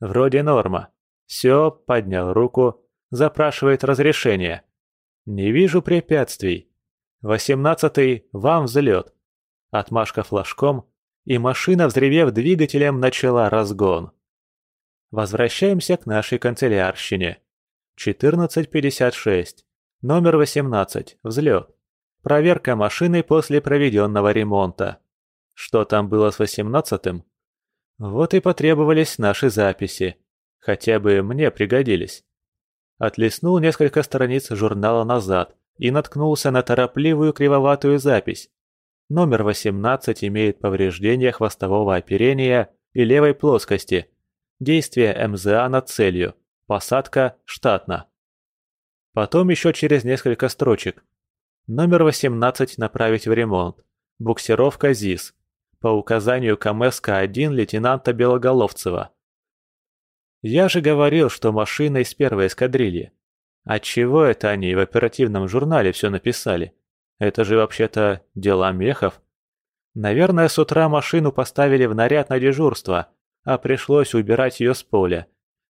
Вроде норма. Все, поднял руку. Запрашивает разрешение. Не вижу препятствий. Восемнадцатый, вам взлет. Отмашка флажком, и машина, взревев двигателем, начала разгон. Возвращаемся к нашей канцелярщине. 1456. Номер 18. Взлет. Проверка машины после проведенного ремонта. Что там было с 18-м? Вот и потребовались наши записи. Хотя бы мне пригодились. Отлеснул несколько страниц журнала назад и наткнулся на торопливую кривоватую запись. Номер 18 имеет повреждения хвостового оперения и левой плоскости – Действие МЗА над целью. Посадка штатно. Потом еще через несколько строчек. Номер 18 направить в ремонт. Буксировка ЗИС. По указанию КМСК-1 лейтенанта Белоголовцева. Я же говорил, что машина из первой эскадрильи. А чего это они в оперативном журнале все написали? Это же вообще-то дела мехов. Наверное, с утра машину поставили в наряд на дежурство, а пришлось убирать ее с поля.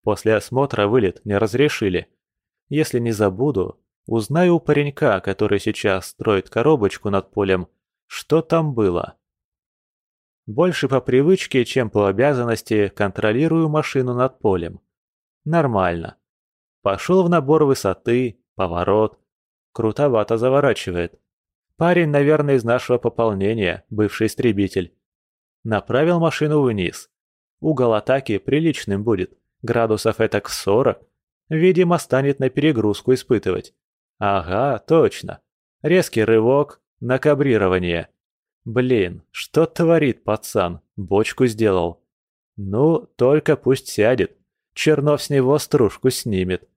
После осмотра вылет не разрешили. Если не забуду, узнаю у паренька, который сейчас строит коробочку над полем, что там было. Больше по привычке, чем по обязанности, контролирую машину над полем. Нормально. Пошел в набор высоты, поворот. Крутовато заворачивает. Парень, наверное, из нашего пополнения, бывший истребитель. Направил машину вниз. Угол атаки приличным будет, градусов этак в сорок. Видимо, станет на перегрузку испытывать. Ага, точно. Резкий рывок, накабрирование. Блин, что творит пацан? Бочку сделал. Ну, только пусть сядет. Чернов с него стружку снимет.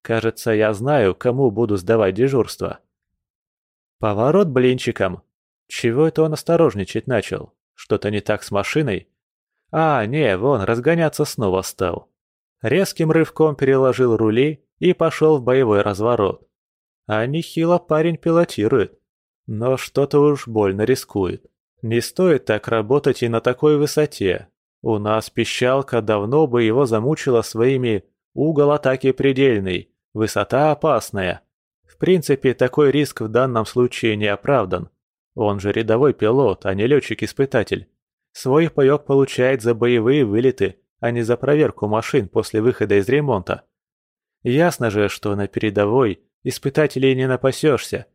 Кажется, я знаю, кому буду сдавать дежурство. Поворот блинчиком. Чего это он осторожничать начал? Что-то не так с машиной? А, не, вон, разгоняться снова стал. Резким рывком переложил рули и пошел в боевой разворот. А нехило парень пилотирует. Но что-то уж больно рискует. Не стоит так работать и на такой высоте. У нас пищалка давно бы его замучила своими «угол атаки предельный», «высота опасная», принципе, такой риск в данном случае не оправдан. Он же рядовой пилот, а не летчик-испытатель. Свой паёк получает за боевые вылеты, а не за проверку машин после выхода из ремонта. Ясно же, что на передовой испытателей не напасешься.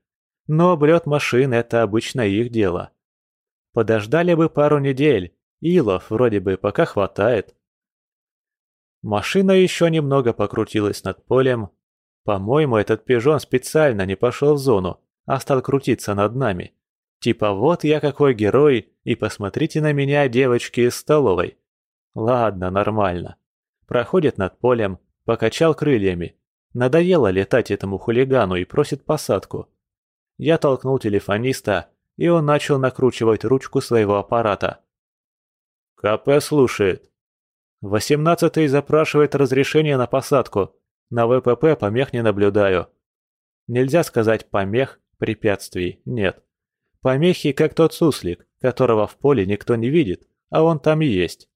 Но облет машин – это обычно их дело. Подождали бы пару недель, илов вроде бы пока хватает. Машина еще немного покрутилась над полем, по-моему, этот пижон специально не пошел в зону, а стал крутиться над нами. Типа вот я какой герой, и посмотрите на меня, девочки из столовой. Ладно, нормально. Проходит над полем, покачал крыльями. Надоело летать этому хулигану и просит посадку. Я толкнул телефониста, и он начал накручивать ручку своего аппарата. КП слушает. Восемнадцатый запрашивает разрешение на посадку. На ВПП помех не наблюдаю. Нельзя сказать помех, препятствий, нет. Помехи, как тот суслик, которого в поле никто не видит, а он там есть.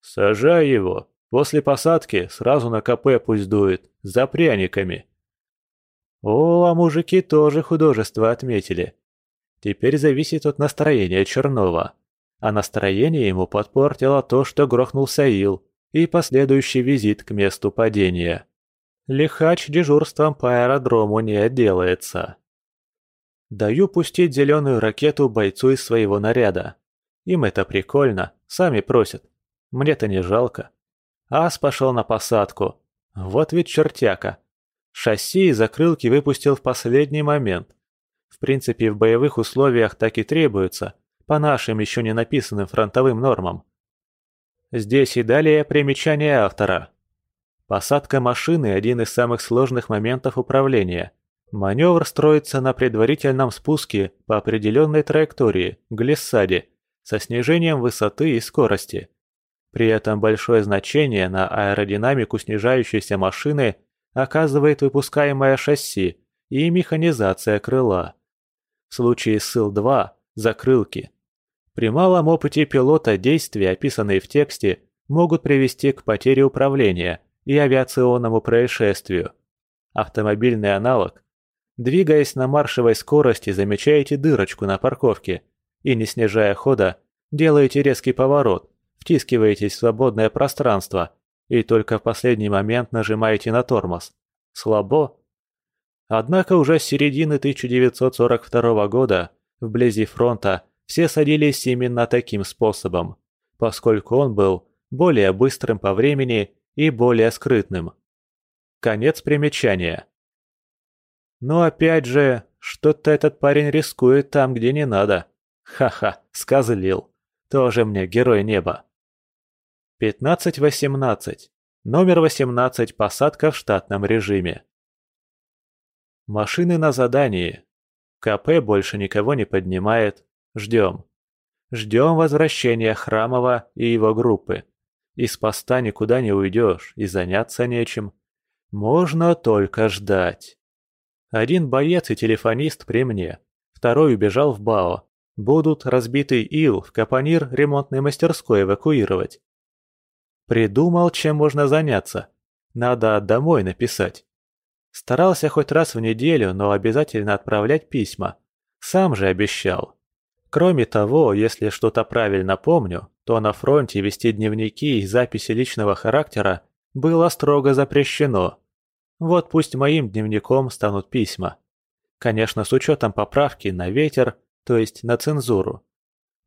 Сажай его. После посадки сразу на КП пусть дует, за пряниками. О, а мужики тоже художество отметили. Теперь зависит от настроения Чернова. А настроение ему подпортило то, что грохнулся Ил и последующий визит к месту падения. Лихач дежурством по аэродрому не отделается. Даю пустить зеленую ракету бойцу из своего наряда. Им это прикольно, сами просят. Мне-то не жалко. Ас пошел на посадку. Вот ведь чертяка. Шасси и закрылки выпустил в последний момент. В принципе, в боевых условиях так и требуется, по нашим еще не написанным фронтовым нормам. Здесь и далее примечание автора. Посадка машины – один из самых сложных моментов управления. Маневр строится на предварительном спуске по определенной траектории, глиссаде, со снижением высоты и скорости. При этом большое значение на аэродинамику снижающейся машины оказывает выпускаемое шасси и механизация крыла. В случае с Ил-2 – закрылки. При малом опыте пилота действия, описанные в тексте, могут привести к потере управления и авиационному происшествию. Автомобильный аналог. Двигаясь на маршевой скорости, замечаете дырочку на парковке и, не снижая хода, делаете резкий поворот, втискиваетесь в свободное пространство и только в последний момент нажимаете на тормоз. Слабо? Однако уже с середины 1942 года, вблизи фронта, все садились именно таким способом, поскольку он был более быстрым по времени и более скрытным. Конец примечания. Но опять же, что-то этот парень рискует там, где не надо. Ха-ха, сказлил. Тоже мне герой неба. 15-18. Номер 18. Посадка в штатном режиме. Машины на задании. КП больше никого не поднимает. Ждем. Ждем возвращения Храмова и его группы. Из поста никуда не уйдешь и заняться нечем. Можно только ждать. Один боец и телефонист при мне, второй убежал в БАО. Будут разбитый ил в Капонир ремонтной мастерской эвакуировать. Придумал, чем можно заняться. Надо домой написать. Старался хоть раз в неделю, но обязательно отправлять письма. Сам же обещал. Кроме того, если что-то правильно помню, то на фронте вести дневники и записи личного характера было строго запрещено. Вот пусть моим дневником станут письма. Конечно, с учетом поправки на ветер, то есть на цензуру.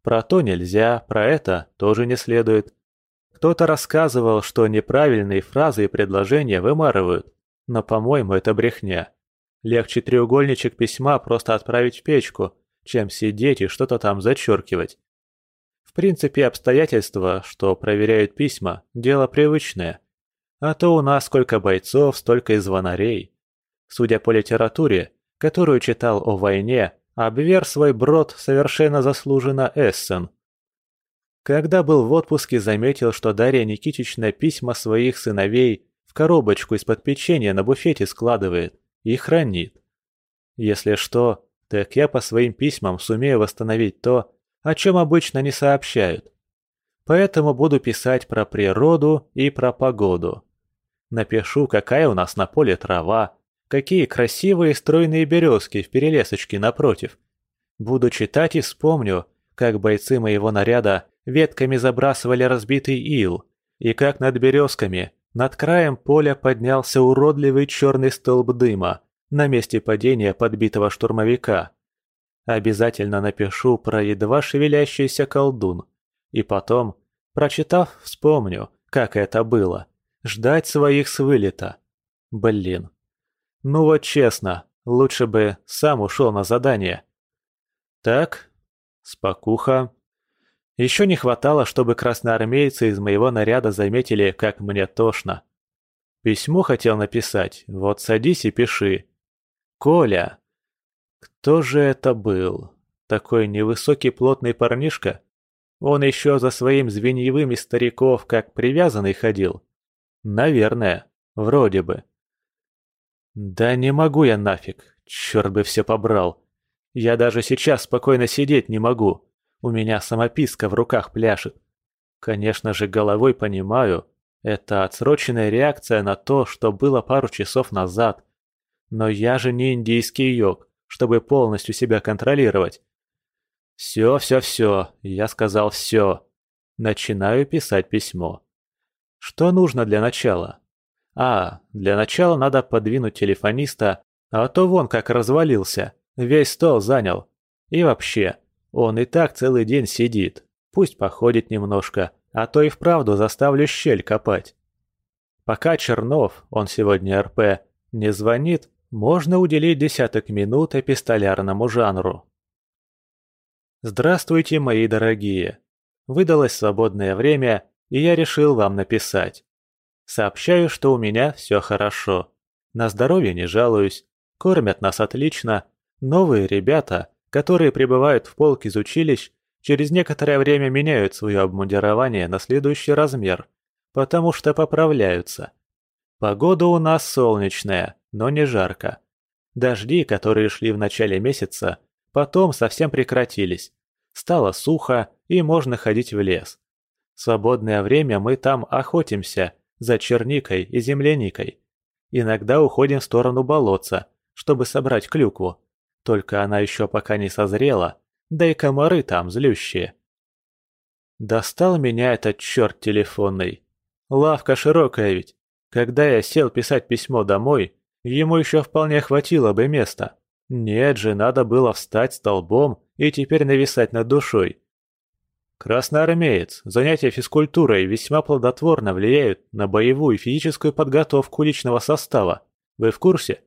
Про то нельзя, про это тоже не следует. Кто-то рассказывал, что неправильные фразы и предложения вымарывают, но, по-моему, это брехня. Легче треугольничек письма просто отправить в печку, чем сидеть и что-то там зачеркивать. В принципе, обстоятельства, что проверяют письма, дело привычное. А то у нас сколько бойцов, столько и звонарей. Судя по литературе, которую читал о войне, обвер свой брод совершенно заслуженно Эссен. Когда был в отпуске, заметил, что Дарья Никитична письма своих сыновей в коробочку из-под печенья на буфете складывает и хранит. Если что, так я по своим письмам сумею восстановить то, о чем обычно не сообщают. Поэтому буду писать про природу и про погоду. Напишу, какая у нас на поле трава, какие красивые стройные березки в перелесочке напротив. Буду читать и вспомню, как бойцы моего наряда ветками забрасывали разбитый ил, и как над березками, над краем поля поднялся уродливый черный столб дыма, на месте падения подбитого штурмовика. Обязательно напишу про едва шевелящийся колдун. И потом, прочитав, вспомню, как это было. Ждать своих с вылета. Блин. Ну вот честно, лучше бы сам ушел на задание. Так, спокуха. Еще не хватало, чтобы красноармейцы из моего наряда заметили, как мне тошно. Письмо хотел написать, вот садись и пиши. Коля. Кто же это был? Такой невысокий плотный парнишка? Он еще за своим звеньевым из стариков как привязанный ходил. Наверное, вроде бы. Да не могу я нафиг, черт бы все побрал. Я даже сейчас спокойно сидеть не могу. У меня самописка в руках пляшет. Конечно же, головой понимаю, это отсроченная реакция на то, что было пару часов назад. Но я же не индийский йог, чтобы полностью себя контролировать. Все, все, все, я сказал все. Начинаю писать письмо. Что нужно для начала? А, для начала надо подвинуть телефониста, а то вон как развалился, весь стол занял. И вообще, он и так целый день сидит, пусть походит немножко, а то и вправду заставлю щель копать. Пока Чернов, он сегодня РП, не звонит, можно уделить десяток минут эпистолярному жанру. Здравствуйте, мои дорогие. Выдалось свободное время, и я решил вам написать. Сообщаю, что у меня все хорошо. На здоровье не жалуюсь, кормят нас отлично. Новые ребята, которые прибывают в полк из училищ, через некоторое время меняют свое обмундирование на следующий размер, потому что поправляются. Погода у нас солнечная, но не жарко. Дожди, которые шли в начале месяца, потом совсем прекратились. Стало сухо, и можно ходить в лес. Свободное время мы там охотимся за черникой и земляникой. Иногда уходим в сторону болотца, чтобы собрать клюкву. Только она еще пока не созрела, да и комары там злющие. Достал меня этот черт телефонный. Лавка широкая ведь. Когда я сел писать письмо домой, ему еще вполне хватило бы места. Нет же, надо было встать столбом и теперь нависать над душой. Красноармеец, занятия физкультурой весьма плодотворно влияют на боевую и физическую подготовку личного состава. Вы в курсе?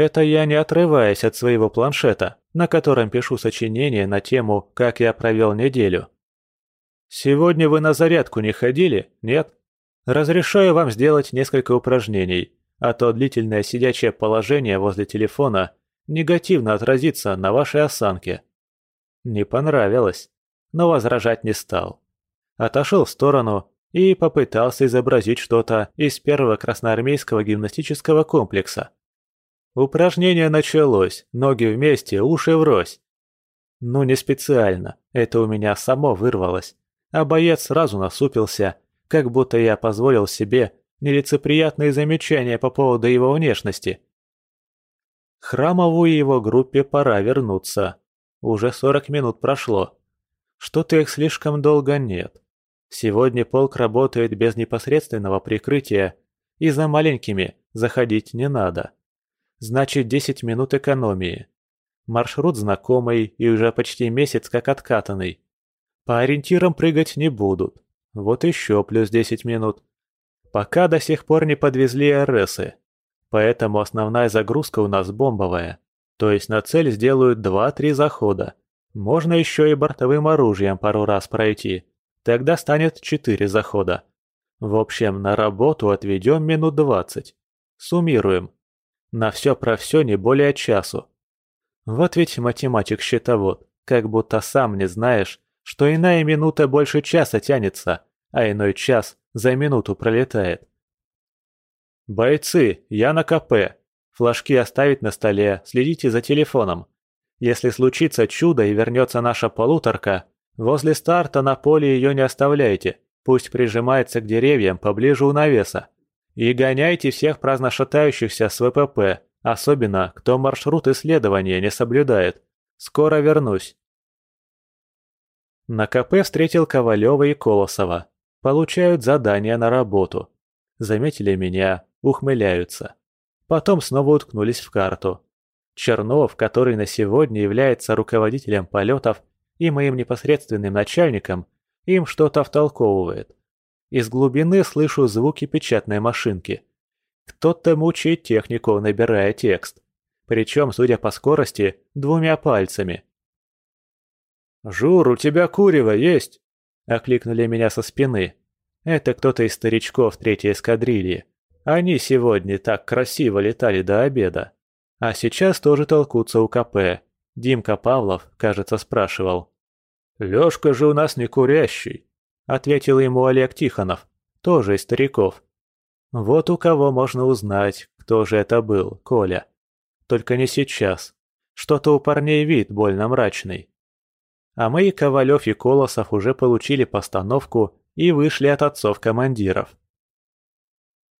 Это я не отрываясь от своего планшета, на котором пишу сочинение на тему «Как я провел неделю». Сегодня вы на зарядку не ходили, нет? Разрешаю вам сделать несколько упражнений, а то длительное сидячее положение возле телефона негативно отразится на вашей осанке. Не понравилось, но возражать не стал. Отошел в сторону и попытался изобразить что-то из первого красноармейского гимнастического комплекса. Упражнение началось, ноги вместе, уши врозь. Ну не специально, это у меня само вырвалось, а боец сразу насупился, как будто я позволил себе нелицеприятные замечания по поводу его внешности. Храмову и его группе пора вернуться. Уже сорок минут прошло. Что-то их слишком долго нет. Сегодня полк работает без непосредственного прикрытия, и за маленькими заходить не надо. Значит, 10 минут экономии. Маршрут знакомый и уже почти месяц как откатанный. По ориентирам прыгать не будут. Вот еще плюс 10 минут. Пока до сих пор не подвезли РСы. Поэтому основная загрузка у нас бомбовая. То есть на цель сделают 2-3 захода. Можно еще и бортовым оружием пару раз пройти. Тогда станет 4 захода. В общем, на работу отведем минут 20. Суммируем. На все про все не более часу. Вот ведь математик-счетовод, как будто сам не знаешь, что иная минута больше часа тянется, а иной час за минуту пролетает. «Бойцы, я на КП. Флажки оставить на столе, следите за телефоном. Если случится чудо и вернется наша полуторка, возле старта на поле ее не оставляйте, пусть прижимается к деревьям поближе у навеса. И гоняйте всех праздно шатающихся с ВПП, особенно кто маршрут исследования не соблюдает. Скоро вернусь». На КП встретил Ковалева и Колосова. Получают задание на работу. Заметили меня, ухмыляются. Потом снова уткнулись в карту. Чернов, который на сегодня является руководителем полетов и моим непосредственным начальником, им что-то втолковывает. Из глубины слышу звуки печатной машинки. Кто-то мучает технику, набирая текст. Причем, судя по скорости, двумя пальцами. «Жур, у тебя курево есть?» – окликнули меня со спины. Это кто-то из старичков третьей эскадрильи. Они сегодня так красиво летали до обеда. А сейчас тоже толкутся у КП. Димка Павлов, кажется, спрашивал. «Лёшка же у нас не курящий», — ответил ему Олег Тихонов, тоже из стариков. Вот у кого можно узнать, кто же это был, Коля. Только не сейчас. Что-то у парней вид больно мрачный. А мы и Ковалев и Колосов уже получили постановку и вышли от отцов-командиров.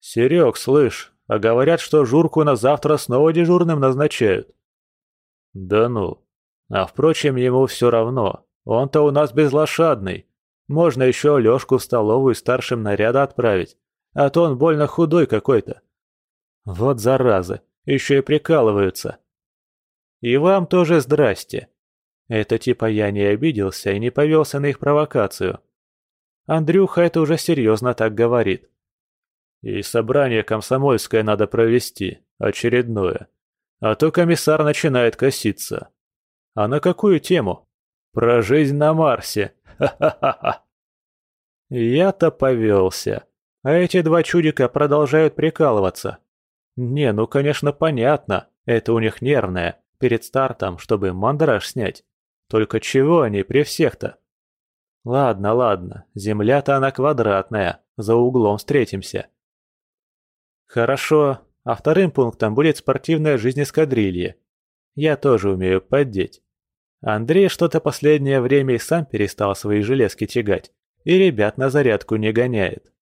«Серег, слышь, а говорят, что Журку на завтра снова дежурным назначают». «Да ну. А впрочем, ему все равно. Он-то у нас безлошадный. Можно еще Лешку в столовую старшим наряда отправить, а то он больно худой какой-то». «Вот зараза, еще и прикалываются». «И вам тоже здрасте». Это типа я не обиделся и не повелся на их провокацию. Андрюха это уже серьезно так говорит. И собрание комсомольское надо провести, очередное. А то комиссар начинает коситься. А на какую тему? Про жизнь на Марсе. Ха-ха-ха. Я-то повелся. А эти два чудика продолжают прикалываться. Не, ну конечно понятно, это у них нервное, перед стартом, чтобы мандраж снять. Только чего они при всех-то? Ладно, ладно, земля-то она квадратная, за углом встретимся. Хорошо, а вторым пунктом будет спортивная жизнь эскадрильи. Я тоже умею поддеть. Андрей что-то последнее время и сам перестал свои железки тягать, и ребят на зарядку не гоняет.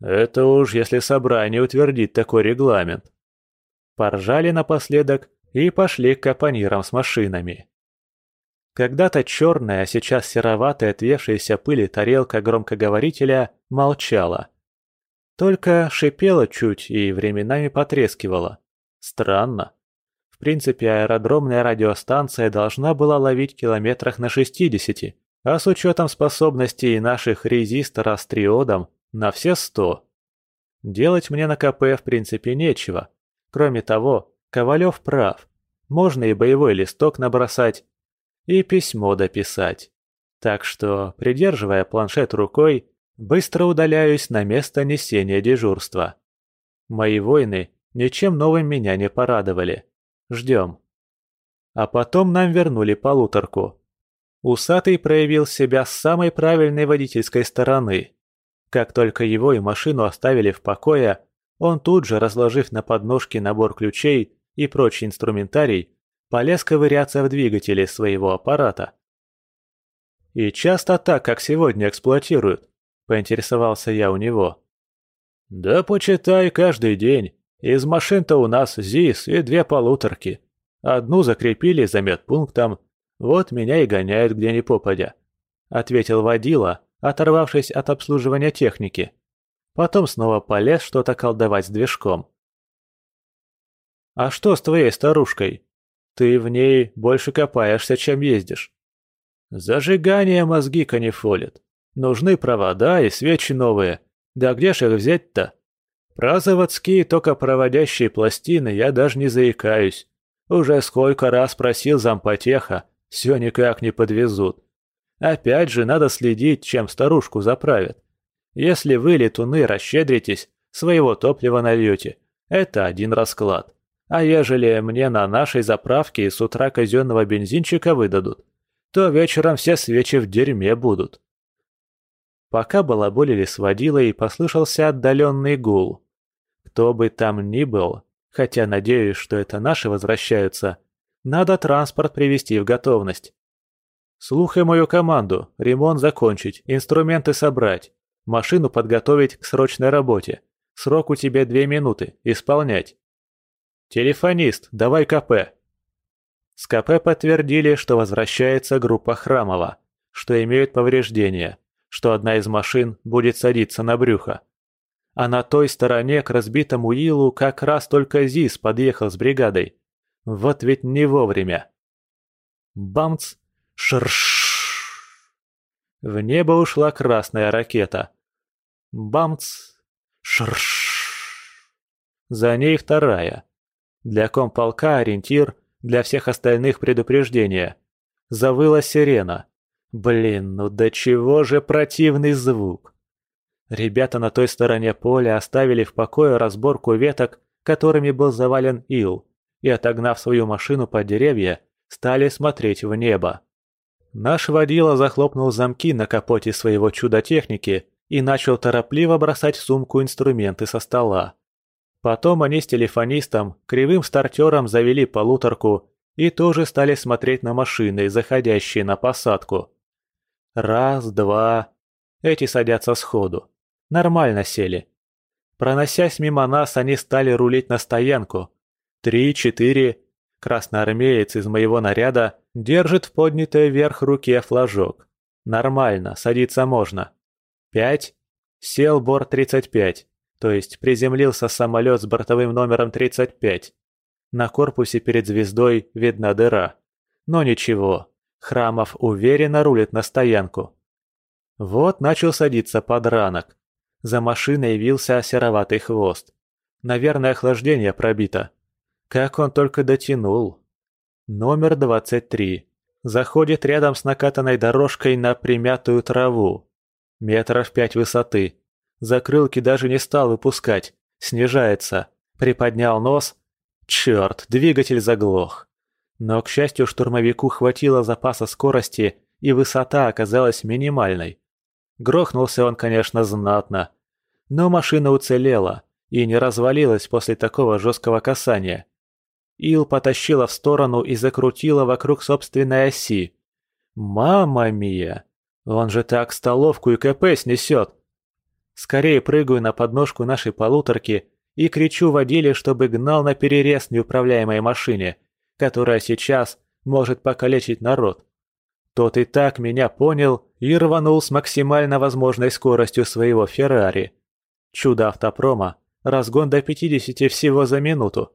Это уж если собрание утвердит такой регламент. Поржали напоследок и пошли к капонирам с машинами. Когда-то черная, а сейчас сероватая отвевшаяся пыли тарелка громкоговорителя молчала – только шипела чуть и временами потрескивала. Странно. В принципе, аэродромная радиостанция должна была ловить километрах на 60, а с учетом способностей наших резисторов с триодом на все 100. Делать мне на КП в принципе нечего. Кроме того, Ковалев прав. Можно и боевой листок набросать, и письмо дописать. Так что, придерживая планшет рукой, Быстро удаляюсь на место несения дежурства. Мои воины ничем новым меня не порадовали. Ждем. А потом нам вернули полуторку. Усатый проявил себя с самой правильной водительской стороны. Как только его и машину оставили в покое, он тут же, разложив на подножке набор ключей и прочий инструментарий, полез ковыряться в двигателе своего аппарата. «И часто так, как сегодня эксплуатируют?» – поинтересовался я у него. «Да почитай каждый день. Из машин-то у нас ЗИС и две полуторки. Одну закрепили за медпунктом, вот меня и гоняют где ни попадя», – ответил водила, оторвавшись от обслуживания техники. Потом снова полез что-то колдовать с движком. «А что с твоей старушкой? Ты в ней больше копаешься, чем ездишь». «Зажигание мозги канифолит. Нужны провода и свечи новые. Да где ж их взять-то? Про заводские только проводящие пластины я даже не заикаюсь. Уже сколько раз просил зампотеха, все никак не подвезут. Опять же, надо следить, чем старушку заправят. Если вы, летуны, расщедритесь, своего топлива нальете, это один расклад. А ежели мне на нашей заправке с утра казенного бензинчика выдадут, то вечером все свечи в дерьме будут. Пока балаболили с водилой, послышался отдаленный гул. Кто бы там ни был, хотя надеюсь, что это наши возвращаются, надо транспорт привести в готовность. Слухай мою команду, ремонт закончить, инструменты собрать, машину подготовить к срочной работе. Срок у тебя две минуты, исполнять. Телефонист, давай КП. С КП подтвердили, что возвращается группа Храмова, что имеют повреждения, что одна из машин будет садиться на брюхо. А на той стороне к разбитому Илу как раз только ЗИС подъехал с бригадой. Вот ведь не вовремя. Бамц! Шрш! В небо ушла красная ракета. Бамц! Шрш! За ней вторая. Для комполка ориентир, для всех остальных предупреждение. Завыла сирена. Блин, ну до чего же противный звук. Ребята на той стороне поля оставили в покое разборку веток, которыми был завален ил и, отогнав свою машину под деревья, стали смотреть в небо. Наш водила захлопнул замки на капоте своего чудо-техники и начал торопливо бросать в сумку инструменты со стола. Потом они с телефонистом, кривым стартером завели полуторку и тоже стали смотреть на машины, заходящие на посадку. Раз, два. Эти садятся сходу. Нормально сели. Проносясь мимо нас, они стали рулить на стоянку, Три, четыре. Красноармеец из моего наряда держит в поднятой вверх руке флажок. Нормально, садиться можно. Пять. Сел Бор-35, то есть приземлился самолет с бортовым номером 35. На корпусе перед звездой видна дыра. Но ничего, Храмов уверенно рулит на стоянку. Вот начал садиться подранок. За машиной явился сероватый хвост. Наверное, охлаждение пробито. Как он только дотянул. Номер 23. Заходит рядом с накатанной дорожкой на примятую траву. Метров пять высоты. Закрылки даже не стал выпускать. Снижается. Приподнял нос. Черт, двигатель заглох. Но, к счастью, штурмовику хватило запаса скорости, и высота оказалась минимальной. Грохнулся он, конечно, знатно. Но машина уцелела и не развалилась после такого жесткого касания. Ил потащила в сторону и закрутила вокруг собственной оси. «Мама мия! Он же так столовку и КП снесет!» Скорее прыгаю на подножку нашей полуторки и кричу водиле, чтобы гнал на перерез неуправляемой машине, которая сейчас может покалечить народ. Тот и так меня понял и рванул с максимально возможной скоростью своего Феррари. Чудо автопрома, разгон до 50 всего за минуту.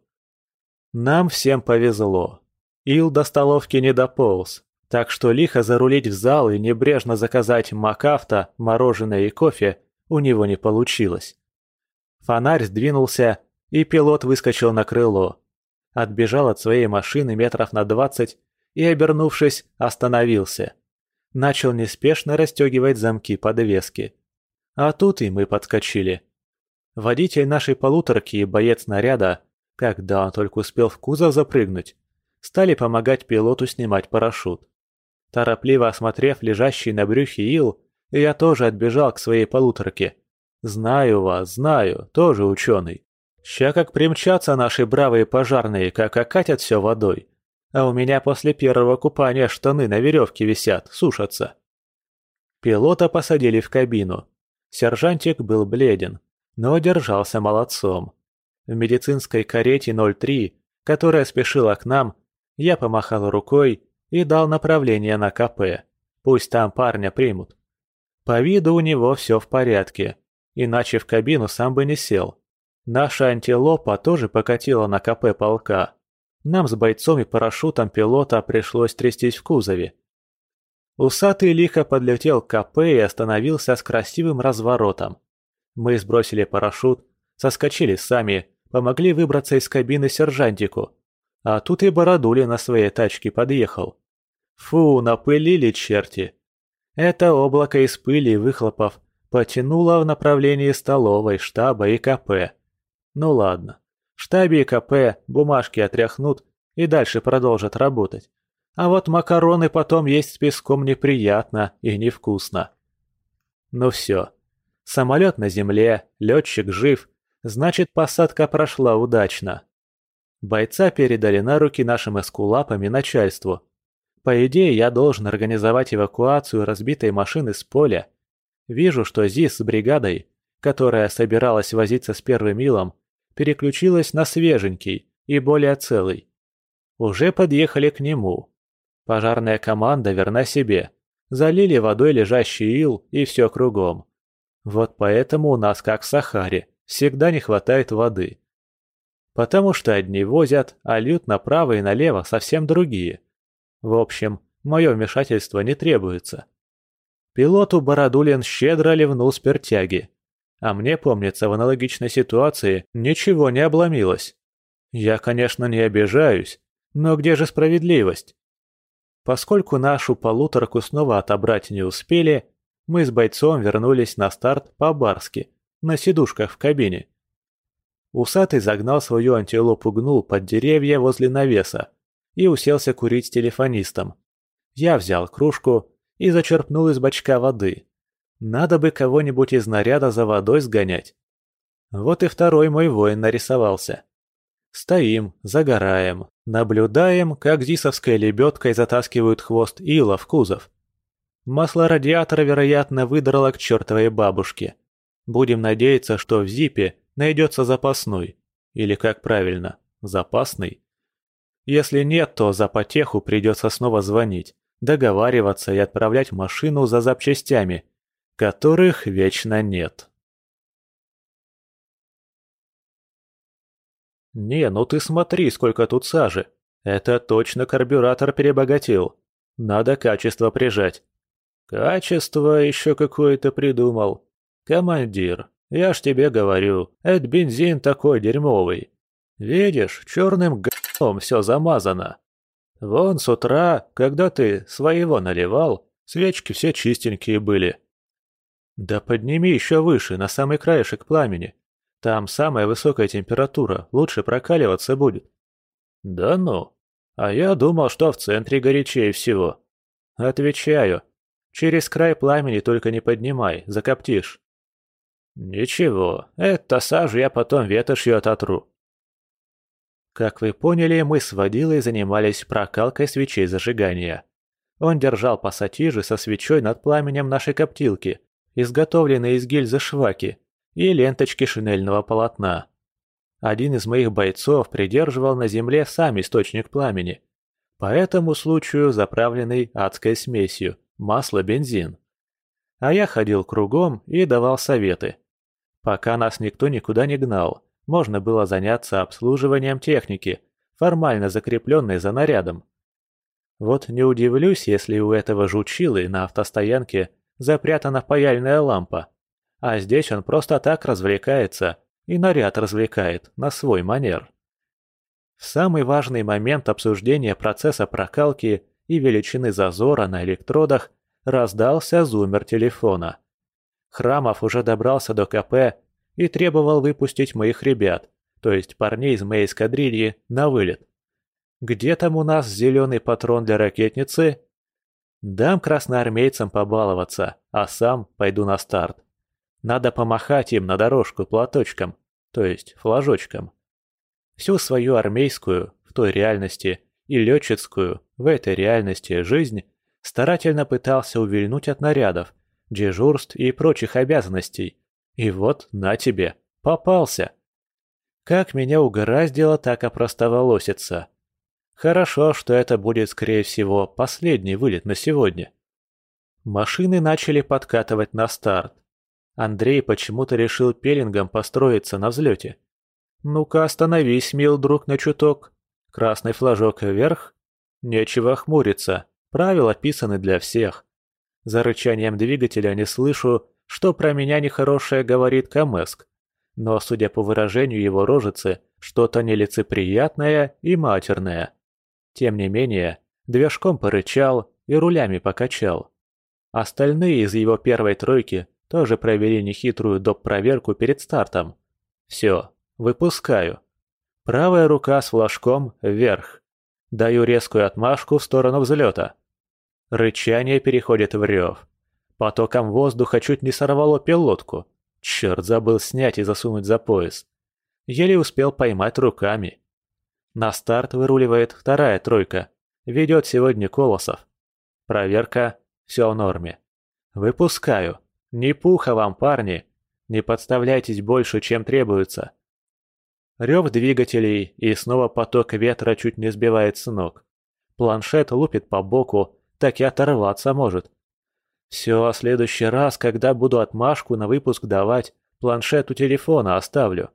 Нам всем повезло. Ил до столовки не дополз, так что лихо зарулить в зал и небрежно заказать макафта, мороженое и кофе у него не получилось. Фонарь сдвинулся, и пилот выскочил на крыло. Отбежал от своей машины метров на двадцать и, обернувшись, остановился. Начал неспешно расстегивать замки подвески. А тут и мы подскочили. Водитель нашей полуторки и боец наряда когда он только успел в кузов запрыгнуть, стали помогать пилоту снимать парашют. Торопливо осмотрев лежащий на брюхе ил, я тоже отбежал к своей полуторке Знаю вас, знаю, тоже ученый. Ща как примчатся наши бравые пожарные, как окатят все водой. А у меня после первого купания штаны на веревке висят, сушатся. Пилота посадили в кабину. Сержантик был бледен, но держался молодцом. В медицинской карете 03, которая спешила к нам, я помахал рукой и дал направление на КП. Пусть там парня примут. По виду у него все в порядке, иначе в кабину сам бы не сел. Наша антилопа тоже покатила на КП полка. Нам с бойцом и парашютом пилота пришлось трястись в кузове. Усатый лихо подлетел к КП и остановился с красивым разворотом. Мы сбросили парашют, соскочили сами, помогли выбраться из кабины сержантику. А тут и Бородули на своей тачке подъехал. Фу, напылили черти. Это облако из пыли и выхлопов потянуло в направлении столовой, штаба и КП. Ну ладно. В штабе и КП бумажки отряхнут и дальше продолжат работать. А вот макароны потом есть с песком неприятно и невкусно. Ну все. Самолет на земле, летчик жив, значит посадка прошла удачно. Бойца передали на руки нашим эскулапам и начальству. По идее, я должен организовать эвакуацию разбитой машины с поля. Вижу, что ЗИС с бригадой, которая собиралась возиться с первым милом, переключилась на свеженький и более целый. Уже подъехали к нему. Пожарная команда верна себе. Залили водой лежащий ил и все кругом. Вот поэтому у нас, как в Сахаре, всегда не хватает воды. Потому что одни возят, а льют направо и налево совсем другие. В общем, мое вмешательство не требуется. Пилоту Бородулин щедро ливнул спиртяги. А мне, помнится, в аналогичной ситуации ничего не обломилось. Я, конечно, не обижаюсь, но где же справедливость? Поскольку нашу полуторку снова отобрать не успели, мы с бойцом вернулись на старт по-барски, на сидушках в кабине. Усатый загнал свою антилопу гну под деревья возле навеса и уселся курить с телефонистом. Я взял кружку и зачерпнул из бачка воды. Надо бы кого-нибудь из наряда за водой сгонять. Вот и второй мой воин нарисовался. Стоим, загораем, наблюдаем, как зисовской лебедкой затаскивают хвост ила в кузов. Масло радиатора, вероятно, выдрало к чертовой бабушке. Будем надеяться, что в зипе найдется запасной. Или, как правильно, запасный. Если нет, то за потеху придется снова звонить, договариваться и отправлять машину за запчастями, которых вечно нет. «Не, ну ты смотри, сколько тут сажи. Это точно карбюратор перебогатил. Надо качество прижать». «Качество еще какое-то придумал. Командир, я ж тебе говорю, этот бензин такой дерьмовый. Видишь, черным г***ом все замазано. Вон с утра, когда ты своего наливал, свечки все чистенькие были. Да подними еще выше, на самый краешек пламени. Там самая высокая температура, лучше прокаливаться будет. Да ну. А я думал, что в центре горячее всего. Отвечаю. Через край пламени только не поднимай, закоптишь. Ничего, это сажу я потом ветошью ототру. Как вы поняли, мы с водилой занимались прокалкой свечей зажигания. Он держал пассатижи со свечой над пламенем нашей коптилки, изготовленной из гильзы шваки и ленточки шинельного полотна. Один из моих бойцов придерживал на земле сам источник пламени, по этому случаю заправленный адской смесью, масло-бензин. А я ходил кругом и давал советы. Пока нас никто никуда не гнал, можно было заняться обслуживанием техники, формально закрепленной за нарядом. Вот не удивлюсь, если у этого жучилы на автостоянке запрятана паяльная лампа. А здесь он просто так развлекается и наряд развлекает на свой манер. В самый важный момент обсуждения процесса прокалки и величины зазора на электродах раздался зумер телефона. Храмов уже добрался до КП и требовал выпустить моих ребят, то есть парней из моей эскадрильи, на вылет. Где там у нас зеленый патрон для ракетницы? Дам красноармейцам побаловаться, а сам пойду на старт. Надо помахать им на дорожку платочком, то есть флажочком. Всю свою армейскую, в той реальности, и летчицкую, в этой реальности, жизнь старательно пытался увильнуть от нарядов, дежурств и прочих обязанностей. И вот, на тебе, попался. Как меня угораздило так опростоволоситься. Хорошо, что это будет, скорее всего, последний вылет на сегодня. Машины начали подкатывать на старт. Андрей почему-то решил пелингом построиться на взлете. «Ну-ка, остановись, мил друг, на чуток. Красный флажок вверх. Нечего хмуриться. Правила писаны для всех. За рычанием двигателя не слышу, что про меня нехорошее говорит Камеск. Но, судя по выражению его рожицы, что-то нелицеприятное и матерное. Тем не менее, движком порычал и рулями покачал. Остальные из его первой тройки тоже провели нехитрую доп-проверку перед стартом. Все, выпускаю. Правая рука с флажком вверх. Даю резкую отмашку в сторону взлета. Рычание переходит в рев. Потоком воздуха чуть не сорвало пилотку. Черт, забыл снять и засунуть за пояс. Еле успел поймать руками. На старт выруливает вторая тройка. Ведет сегодня Колосов. Проверка. Все в норме. Выпускаю. Не пуха вам, парни. Не подставляйтесь больше, чем требуется. Рев двигателей, и снова поток ветра чуть не сбивает с ног. Планшет лупит по боку, так и оторваться может. Все, а следующий раз, когда буду отмашку на выпуск давать, планшет у телефона оставлю.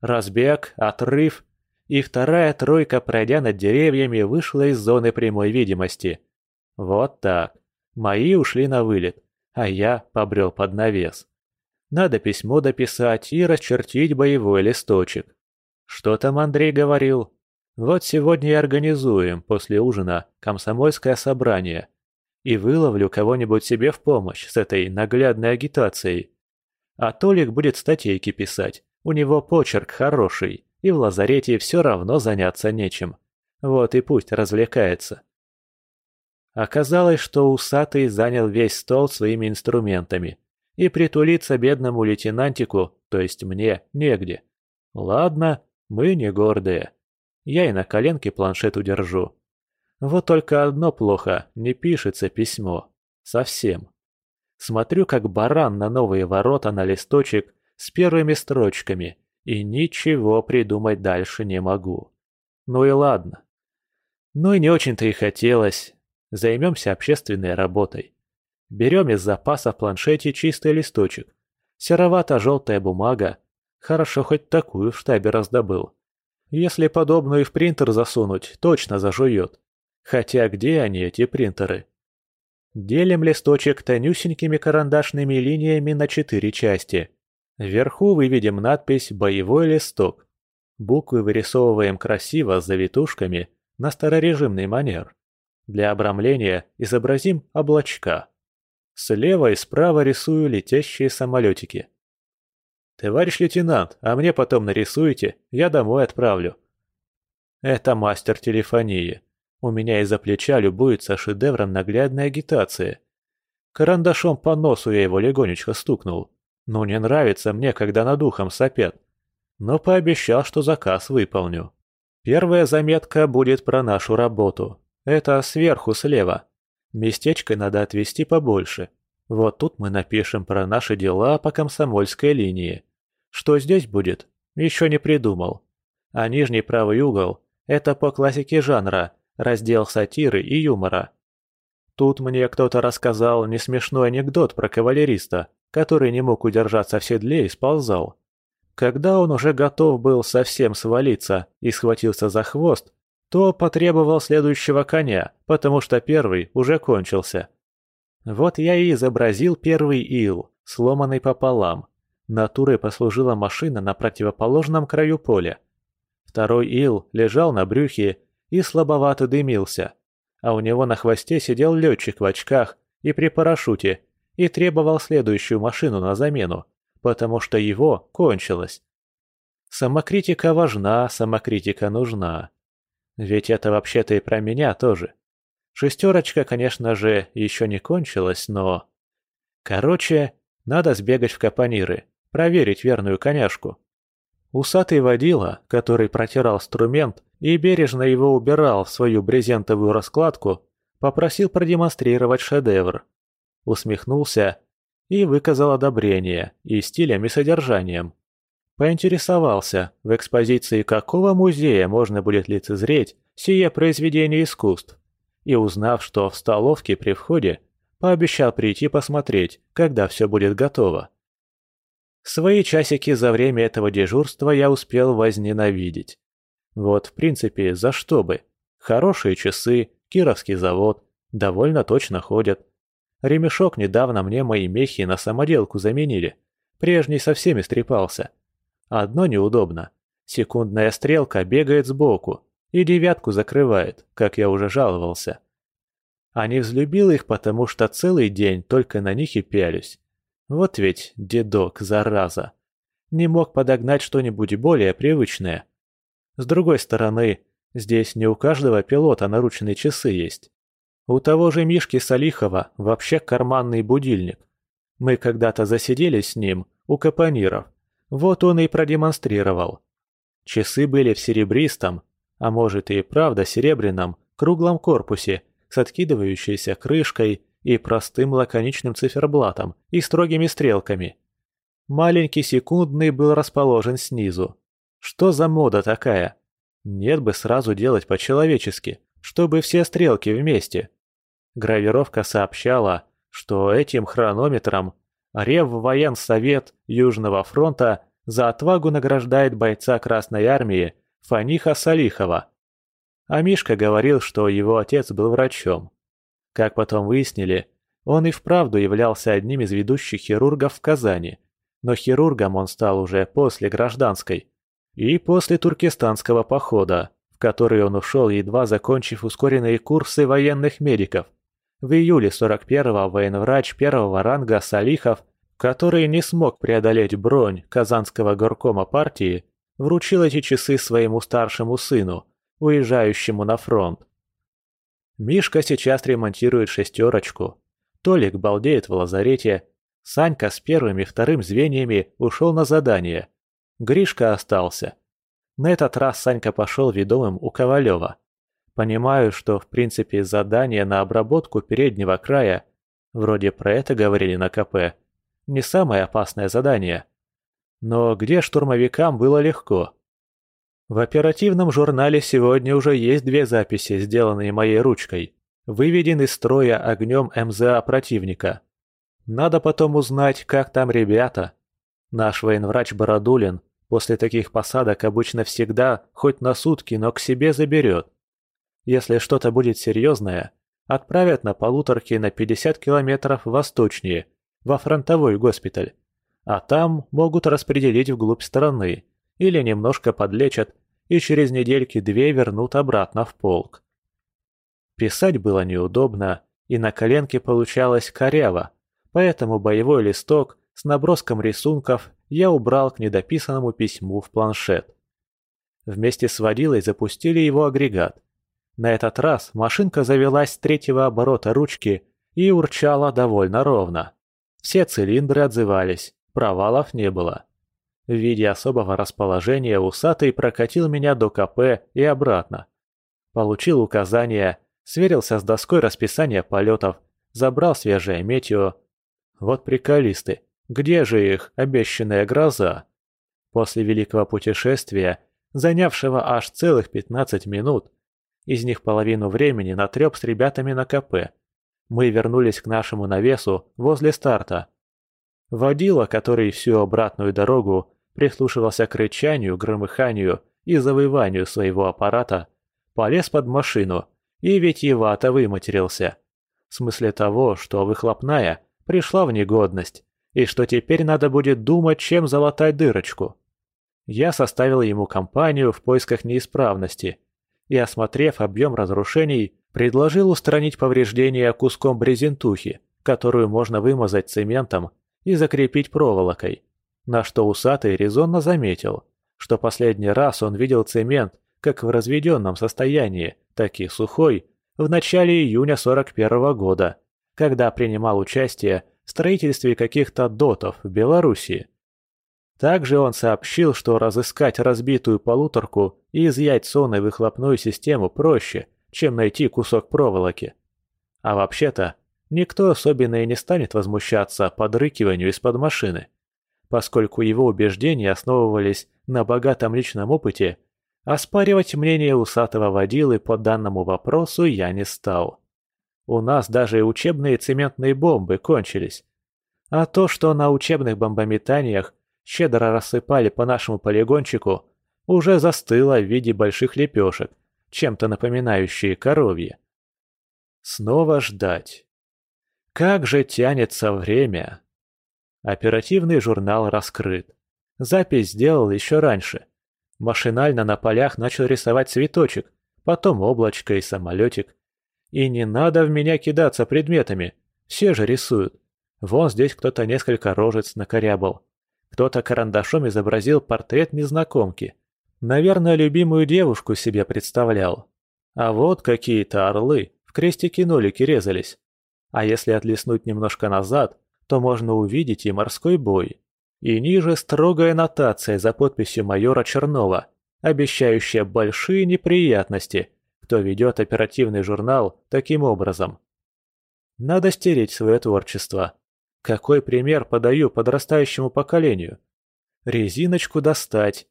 Разбег, отрыв, и вторая тройка, пройдя над деревьями, вышла из зоны прямой видимости. Вот так. Мои ушли на вылет, а я побрел под навес. Надо письмо дописать и расчертить боевой листочек. Что там Андрей говорил? Вот сегодня и организуем после ужина комсомольское собрание. И выловлю кого-нибудь себе в помощь с этой наглядной агитацией. А Толик будет статейки писать, у него почерк хороший и в лазарете все равно заняться нечем. Вот и пусть развлекается. Оказалось, что усатый занял весь стол своими инструментами, и притулиться бедному лейтенантику, то есть мне, негде. Ладно, мы не гордые. Я и на коленке планшет удержу. Вот только одно плохо, не пишется письмо. Совсем. Смотрю, как баран на новые ворота на листочек с первыми строчками – и ничего придумать дальше не могу. Ну и ладно. Ну и не очень-то и хотелось. Займемся общественной работой. Берем из запаса в планшете чистый листочек. Серовато-желтая бумага. Хорошо хоть такую в штабе раздобыл. Если подобную в принтер засунуть, точно зажует. Хотя где они, эти принтеры? Делим листочек тонюсенькими карандашными линиями на четыре части – Вверху выведем надпись «Боевой листок». Буквы вырисовываем красиво с завитушками на старорежимный манер. Для обрамления изобразим облачка. Слева и справа рисую летящие самолетики. «Товарищ лейтенант, а мне потом нарисуйте, я домой отправлю». Это мастер телефонии. У меня из-за плеча любуется шедевром наглядной агитации. Карандашом по носу я его легонечко стукнул. Ну, не нравится мне, когда над ухом сопят. Но пообещал, что заказ выполню. Первая заметка будет про нашу работу. Это сверху слева. Местечко надо отвести побольше. Вот тут мы напишем про наши дела по комсомольской линии. Что здесь будет? Еще не придумал. А нижний правый угол – это по классике жанра, раздел сатиры и юмора. Тут мне кто-то рассказал несмешной анекдот про кавалериста, который не мог удержаться в седле и сползал. Когда он уже готов был совсем свалиться и схватился за хвост, то потребовал следующего коня, потому что первый уже кончился. Вот я и изобразил первый ил, сломанный пополам. Натурой послужила машина на противоположном краю поля. Второй ил лежал на брюхе и слабовато дымился, а у него на хвосте сидел летчик в очках и при парашюте, и требовал следующую машину на замену, потому что его кончилось. Самокритика важна, самокритика нужна. Ведь это вообще-то и про меня тоже. Шестерочка, конечно же, еще не кончилась, но... Короче, Надо сбегать в капониры, проверить верную коняшку. Усатый водила, который протирал инструмент и бережно его убирал в свою брезентовую раскладку, попросил продемонстрировать шедевр. Усмехнулся и выказал одобрение и стилем, и содержанием. Поинтересовался, в экспозиции какого музея можно будет лицезреть сие произведение искусств, и узнав, что в столовке при входе, пообещал прийти посмотреть, когда все будет готово. Свои часики за время этого дежурства я успел возненавидеть. Вот, в принципе, за что бы. Хорошие часы, Кировский завод, довольно точно ходят. Ремешок недавно мне мои мехи на самоделку заменили. Прежний со всеми стрепался. Одно неудобно. Секундная стрелка бегает сбоку и девятку закрывает, как я уже жаловался. А не взлюбил их, потому что целый день только на них и пялюсь. Вот ведь дедок, зараза. Не мог подогнать что-нибудь более привычное. С другой стороны, здесь не у каждого пилота наручные часы есть. У того же Мишки Салихова вообще карманный будильник. Мы когда-то засиделись с ним у капониров. Вот он и продемонстрировал. Часы были в серебристом, а может и правда серебряном, круглом корпусе с откидывающейся крышкой и простым лаконичным циферблатом и строгими стрелками. Маленький секундный был расположен снизу. Что за мода такая? Нет бы сразу делать по-человечески, чтобы все стрелки вместе. Гравировка сообщала, что этим хронометром Реввоенсовет Южного фронта за отвагу награждает бойца Красной Армии Фаниха Салихова. А Мишка говорил, что его отец был врачом. Как потом выяснили, он и вправду являлся одним из ведущих хирургов в Казани, но хирургом он стал уже после гражданской и после туркестанского похода, в который он ушел, едва закончив ускоренные курсы военных медиков. В июле 41-го военврач первого ранга Салихов, который не смог преодолеть бронь Казанского горкома партии, вручил эти часы своему старшему сыну, уезжающему на фронт. Мишка сейчас ремонтирует шестерочку. Толик балдеет в лазарете. Санька с первым и вторым звеньями ушел на задание. Гришка остался. На этот раз Санька пошел ведомым у Ковалева. Понимаю, что в принципе задание на обработку переднего края, вроде про это говорили на КП, не самое опасное задание. Но где штурмовикам было легко? В оперативном журнале сегодня уже есть две записи, сделанные моей ручкой. Выведен из строя огнем МЗА противника. Надо потом узнать, как там ребята. Наш военврач Бородулин после таких посадок обычно всегда, хоть на сутки, но к себе заберет. Если что-то будет серьезное, отправят на полуторке на 50 километров восточнее, во фронтовой госпиталь. А там могут распределить вглубь страны или немножко подлечат и через недельки-две вернут обратно в полк. Писать было неудобно, и на коленке получалось коряво, поэтому боевой листок с наброском рисунков я убрал к недописанному письму в планшет. Вместе с водилой запустили его агрегат. На этот раз машинка завелась с третьего оборота ручки и урчала довольно ровно. Все цилиндры отзывались, провалов не было. В виде особого расположения усатый прокатил меня до КП и обратно. Получил указания, сверился с доской расписания полетов, забрал свежее метео. Вот приколисты, где же их обещанная гроза? После великого путешествия, занявшего аж целых 15 минут, из них половину времени на трёп с ребятами на КП, мы вернулись к нашему навесу возле старта. Водила, который всю обратную дорогу прислушивался к рычанию, громыханию и завыванию своего аппарата, полез под машину и витиевато выматерился. В смысле того, что выхлопная пришла в негодность, и что теперь надо будет думать, чем залатать дырочку. Я составил ему компанию в поисках неисправности и, осмотрев объем разрушений, предложил устранить повреждения куском брезентухи, которую можно вымазать цементом и закрепить проволокой. На что усатый резонно заметил, что последний раз он видел цемент как в разведенном состоянии, так и сухой, в начале июня 41 -го года, когда принимал участие в строительстве каких-то дотов в Белоруссии. Также он сообщил, что разыскать разбитую полуторку и изъять сон и выхлопную систему проще, чем найти кусок проволоки. А вообще-то, никто особенно и не станет возмущаться подрыкиванию из-под машины, поскольку его убеждения основывались на богатом личном опыте, оспаривать мнение усатого водилы по данному вопросу я не стал. У нас даже учебные цементные бомбы кончились. А то, что на учебных бомбометаниях щедро рассыпали по нашему полигончику, уже застыло в виде больших лепешек, чем-то напоминающие коровье. Снова ждать. Как же тянется время. Оперативный журнал раскрыт. Запись сделал еще раньше. Машинально на полях начал рисовать цветочек, потом облачко и самолетик. И не надо в меня кидаться предметами, все же рисуют. Вон здесь кто-то несколько рожец накорябал. Кто-то карандашом изобразил портрет незнакомки. Наверное, любимую девушку себе представлял. А вот какие-то орлы в крестики-нолики резались. А если отлеснуть немножко назад, то можно увидеть и морской бой. И ниже строгая нотация за подписью майора Чернова, обещающая большие неприятности, кто ведет оперативный журнал таким образом. Надо стереть свое творчество. Какой пример подаю подрастающему поколению? Резиночку достать,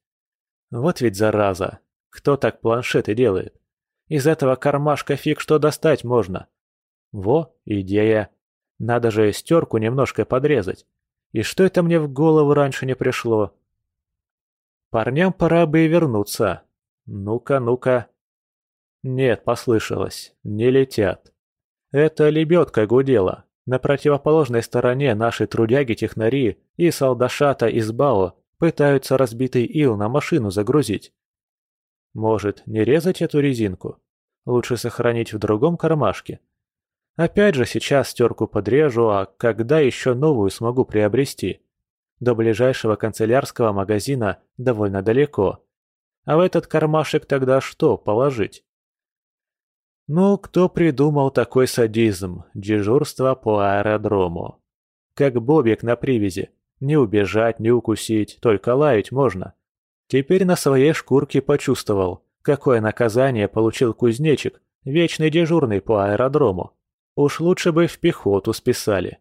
вот ведь зараза. Кто так планшеты делает? Из этого кармашка фиг что достать можно. Во, идея. Надо же стерку немножко подрезать. И что это мне в голову раньше не пришло? Парням пора бы и вернуться. Ну-ка, ну-ка. Нет, послышалось. Не летят. Это лебедка гудела. На противоположной стороне наши трудяги-технари и солдашата из БАО Пытаются разбитый ил на машину загрузить. Может, не резать эту резинку? Лучше сохранить в другом кармашке. Опять же, сейчас стерку подрежу, а когда еще новую смогу приобрести? До ближайшего канцелярского магазина довольно далеко. А в этот кармашек тогда что положить? Ну, кто придумал такой садизм, дежурство по аэродрому? Как Бобик на привязи, не убежать, не укусить, только лаять можно. Теперь на своей шкурке почувствовал, какое наказание получил кузнечик, вечный дежурный по аэродрому. Уж лучше бы в пехоту списали.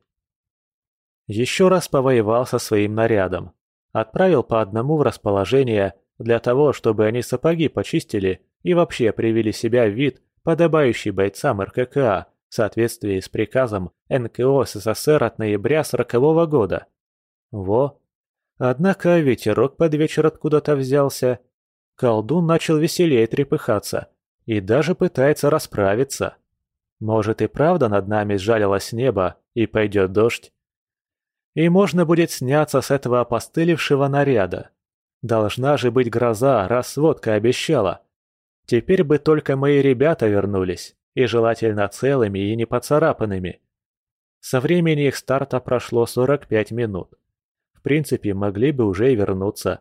Еще раз повоевал со своим нарядом. Отправил по одному в расположение для того, чтобы они сапоги почистили и вообще привели себя в вид, подобающий бойцам РККА в соответствии с приказом НКО СССР от ноября 40 -го года. Во. Однако ветерок под вечер откуда-то взялся. Колдун начал веселее трепыхаться и даже пытается расправиться. Может и правда над нами сжалилось небо и пойдет дождь? И можно будет сняться с этого опостылевшего наряда. Должна же быть гроза, раз водка обещала. Теперь бы только мои ребята вернулись, и желательно целыми и не поцарапанными. Со времени их старта прошло 45 минут. В принципе, могли бы уже и вернуться.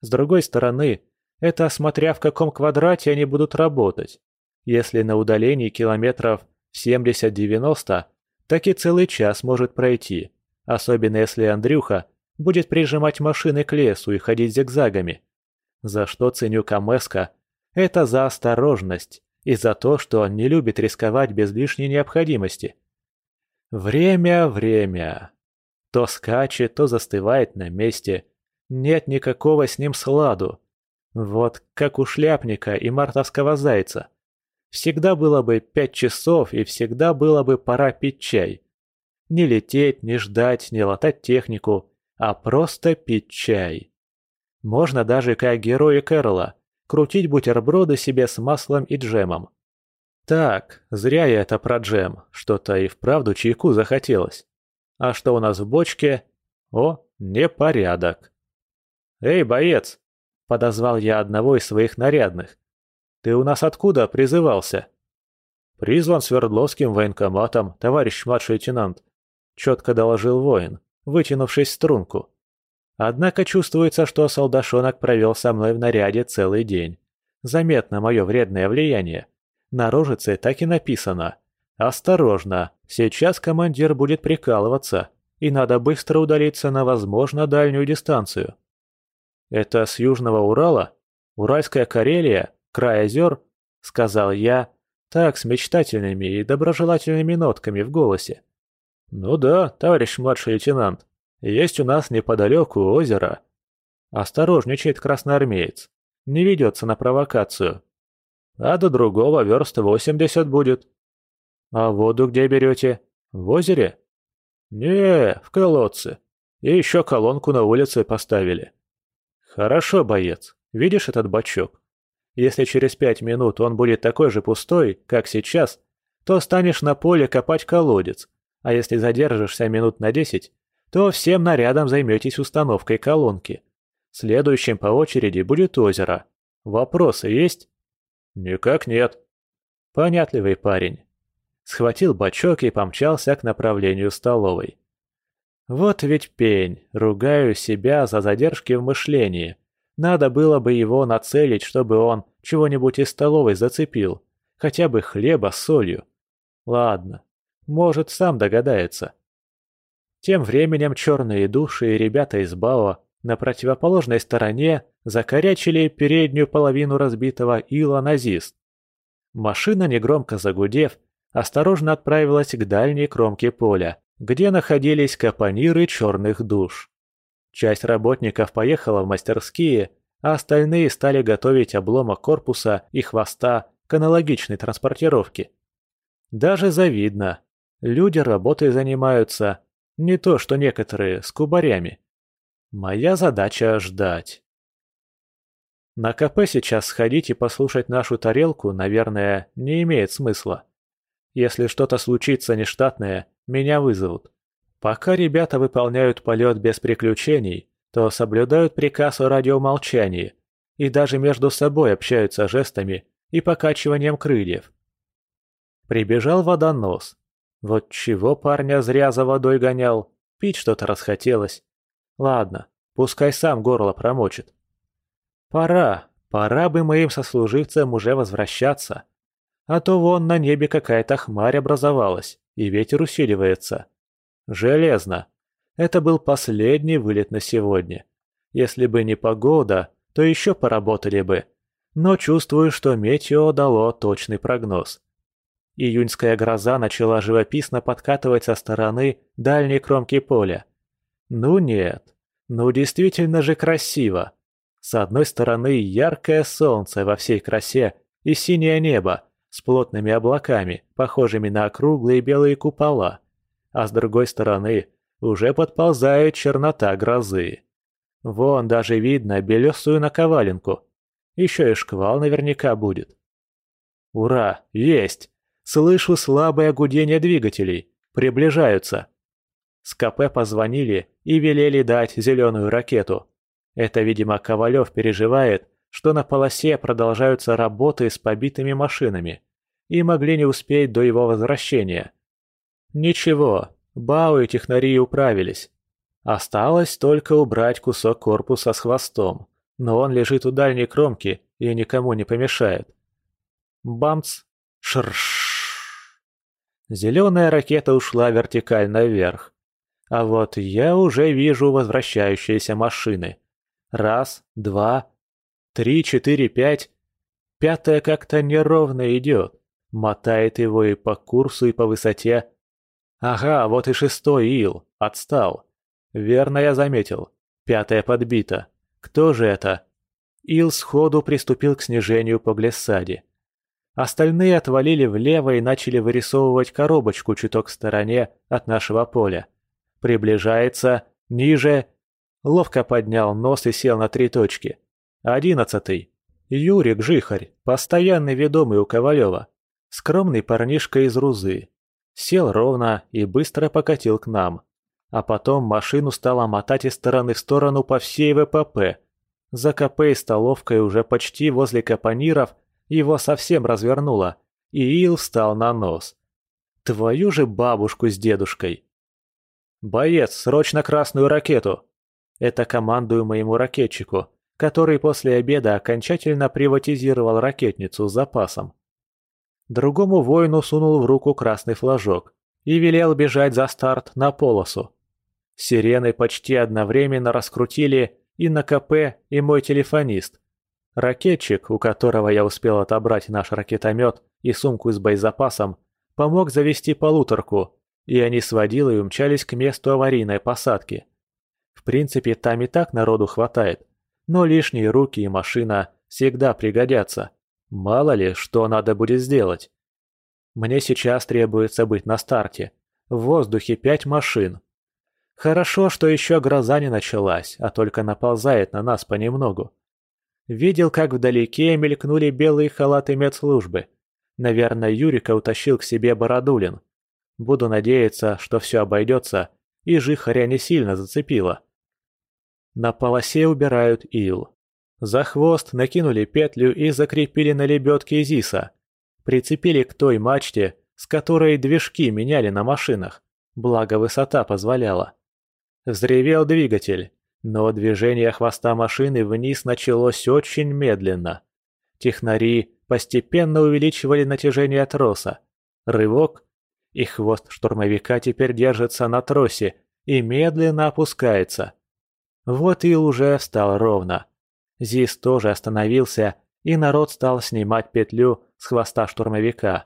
С другой стороны, это смотря в каком квадрате они будут работать. Если на удалении километров 70-90, так и целый час может пройти, особенно если Андрюха будет прижимать машины к лесу и ходить зигзагами. За что ценю Камеска, это за осторожность и за то, что он не любит рисковать без лишней необходимости. Время, время. То скачет, то застывает на месте. Нет никакого с ним сладу. Вот как у шляпника и мартовского зайца. Всегда было бы пять часов, и всегда было бы пора пить чай. Не лететь, не ждать, не латать технику, а просто пить чай. Можно даже, как герои Кэрола, крутить бутерброды себе с маслом и джемом. Так, зря я это про джем, что-то и вправду чайку захотелось. А что у нас в бочке? О, непорядок. «Эй, боец!» – подозвал я одного из своих нарядных. «Ты у нас откуда призывался?» «Призван Свердловским военкоматом, товарищ младший лейтенант», – четко доложил воин, вытянувшись в струнку. Однако чувствуется, что солдашонок провел со мной в наряде целый день. Заметно мое вредное влияние. На рожице так и написано – «Осторожно, сейчас командир будет прикалываться, и надо быстро удалиться на, возможно, дальнюю дистанцию. Это с Южного Урала? Уральская Карелия? Край озер? Сказал я, так, с мечтательными и доброжелательными нотками в голосе. Ну да, товарищ младший лейтенант, есть у нас неподалеку озеро. Осторожничает красноармеец, не ведется на провокацию. А до другого верст восемьдесят будет. А воду где берете? В озере? Не, в колодце. И еще колонку на улице поставили. Хорошо, боец. Видишь этот бачок? Если через пять минут он будет такой же пустой, как сейчас, то станешь на поле копать колодец, а если задержишься минут на десять, то всем нарядом займетесь установкой колонки. Следующим по очереди будет озеро. Вопросы есть? Никак нет. Понятливый парень схватил бачок и помчался к направлению столовой. Вот ведь пень, ругаю себя за задержки в мышлении. Надо было бы его нацелить, чтобы он чего-нибудь из столовой зацепил, хотя бы хлеба с солью. Ладно, может, сам догадается. Тем временем черные души и ребята из Бао на противоположной стороне закорячили переднюю половину разбитого ила назист. Машина, негромко загудев, осторожно отправилась к дальней кромке поля, где находились капониры черных душ. Часть работников поехала в мастерские, а остальные стали готовить обломок корпуса и хвоста к аналогичной транспортировке. Даже завидно. Люди работой занимаются, не то что некоторые с кубарями. Моя задача – ждать. На КП сейчас сходить и послушать нашу тарелку, наверное, не имеет смысла. Если что-то случится нештатное, меня вызовут. Пока ребята выполняют полет без приключений, то соблюдают приказ о радиомолчании и даже между собой общаются жестами и покачиванием крыльев. Прибежал водонос. Вот чего парня зря за водой гонял, пить что-то расхотелось. Ладно, пускай сам горло промочит. Пора, пора бы моим сослуживцам уже возвращаться. А то вон на небе какая-то хмарь образовалась, и ветер усиливается. Железно. Это был последний вылет на сегодня. Если бы не погода, то еще поработали бы. Но чувствую, что метео дало точный прогноз. Июньская гроза начала живописно подкатывать со стороны дальней кромки поля. Ну нет, ну действительно же красиво. С одной стороны яркое солнце во всей красе и синее небо, с плотными облаками, похожими на круглые белые купола, а с другой стороны уже подползает чернота грозы. Вон даже видно белесую наковаленку. Еще и шквал наверняка будет. Ура, есть! Слышу слабое гудение двигателей. Приближаются. С КП позвонили и велели дать зеленую ракету. Это, видимо, Ковалев переживает, что на полосе продолжаются работы с побитыми машинами и могли не успеть до его возвращения. Ничего, Бао и технари управились. Осталось только убрать кусок корпуса с хвостом, но он лежит у дальней кромки и никому не помешает. Бамц! Шрш! Зеленая ракета ушла вертикально вверх. А вот я уже вижу возвращающиеся машины. Раз, два, Три, четыре, пять. Пятая как-то неровно идет. Мотает его и по курсу, и по высоте. Ага, вот и шестой ил. Отстал. Верно я заметил. Пятая подбита. Кто же это? Ил сходу приступил к снижению по глиссаде. Остальные отвалили влево и начали вырисовывать коробочку чуток в стороне от нашего поля. Приближается, ниже. Ловко поднял нос и сел на три точки. Одиннадцатый. Юрик Жихарь, постоянный ведомый у Ковалева. Скромный парнишка из Рузы. Сел ровно и быстро покатил к нам. А потом машину стала мотать из стороны в сторону по всей ВПП. За КП и столовкой уже почти возле капониров его совсем развернуло, и Ил встал на нос. Твою же бабушку с дедушкой. «Боец, срочно красную ракету!» Это командую моему ракетчику, который после обеда окончательно приватизировал ракетницу с запасом. Другому воину сунул в руку красный флажок и велел бежать за старт на полосу. Сирены почти одновременно раскрутили и на КП, и мой телефонист. Ракетчик, у которого я успел отобрать наш ракетомет и сумку с боезапасом, помог завести полуторку, и они с водилой умчались к месту аварийной посадки. В принципе, там и так народу хватает, но лишние руки и машина всегда пригодятся. Мало ли, что надо будет сделать. Мне сейчас требуется быть на старте. В воздухе пять машин. Хорошо, что еще гроза не началась, а только наползает на нас понемногу. Видел, как вдалеке мелькнули белые халаты медслужбы. Наверное, Юрика утащил к себе Бородулин. Буду надеяться, что все обойдется, и жихаря не сильно зацепило. На полосе убирают ил. За хвост накинули петлю и закрепили на лебедке Зиса. Прицепили к той мачте, с которой движки меняли на машинах, благо высота позволяла. Взревел двигатель, но движение хвоста машины вниз началось очень медленно. Технари постепенно увеличивали натяжение троса. Рывок, и хвост штурмовика теперь держится на тросе и медленно опускается. Вот Ил уже встал ровно. Зис тоже остановился, и народ стал снимать петлю с хвоста штурмовика.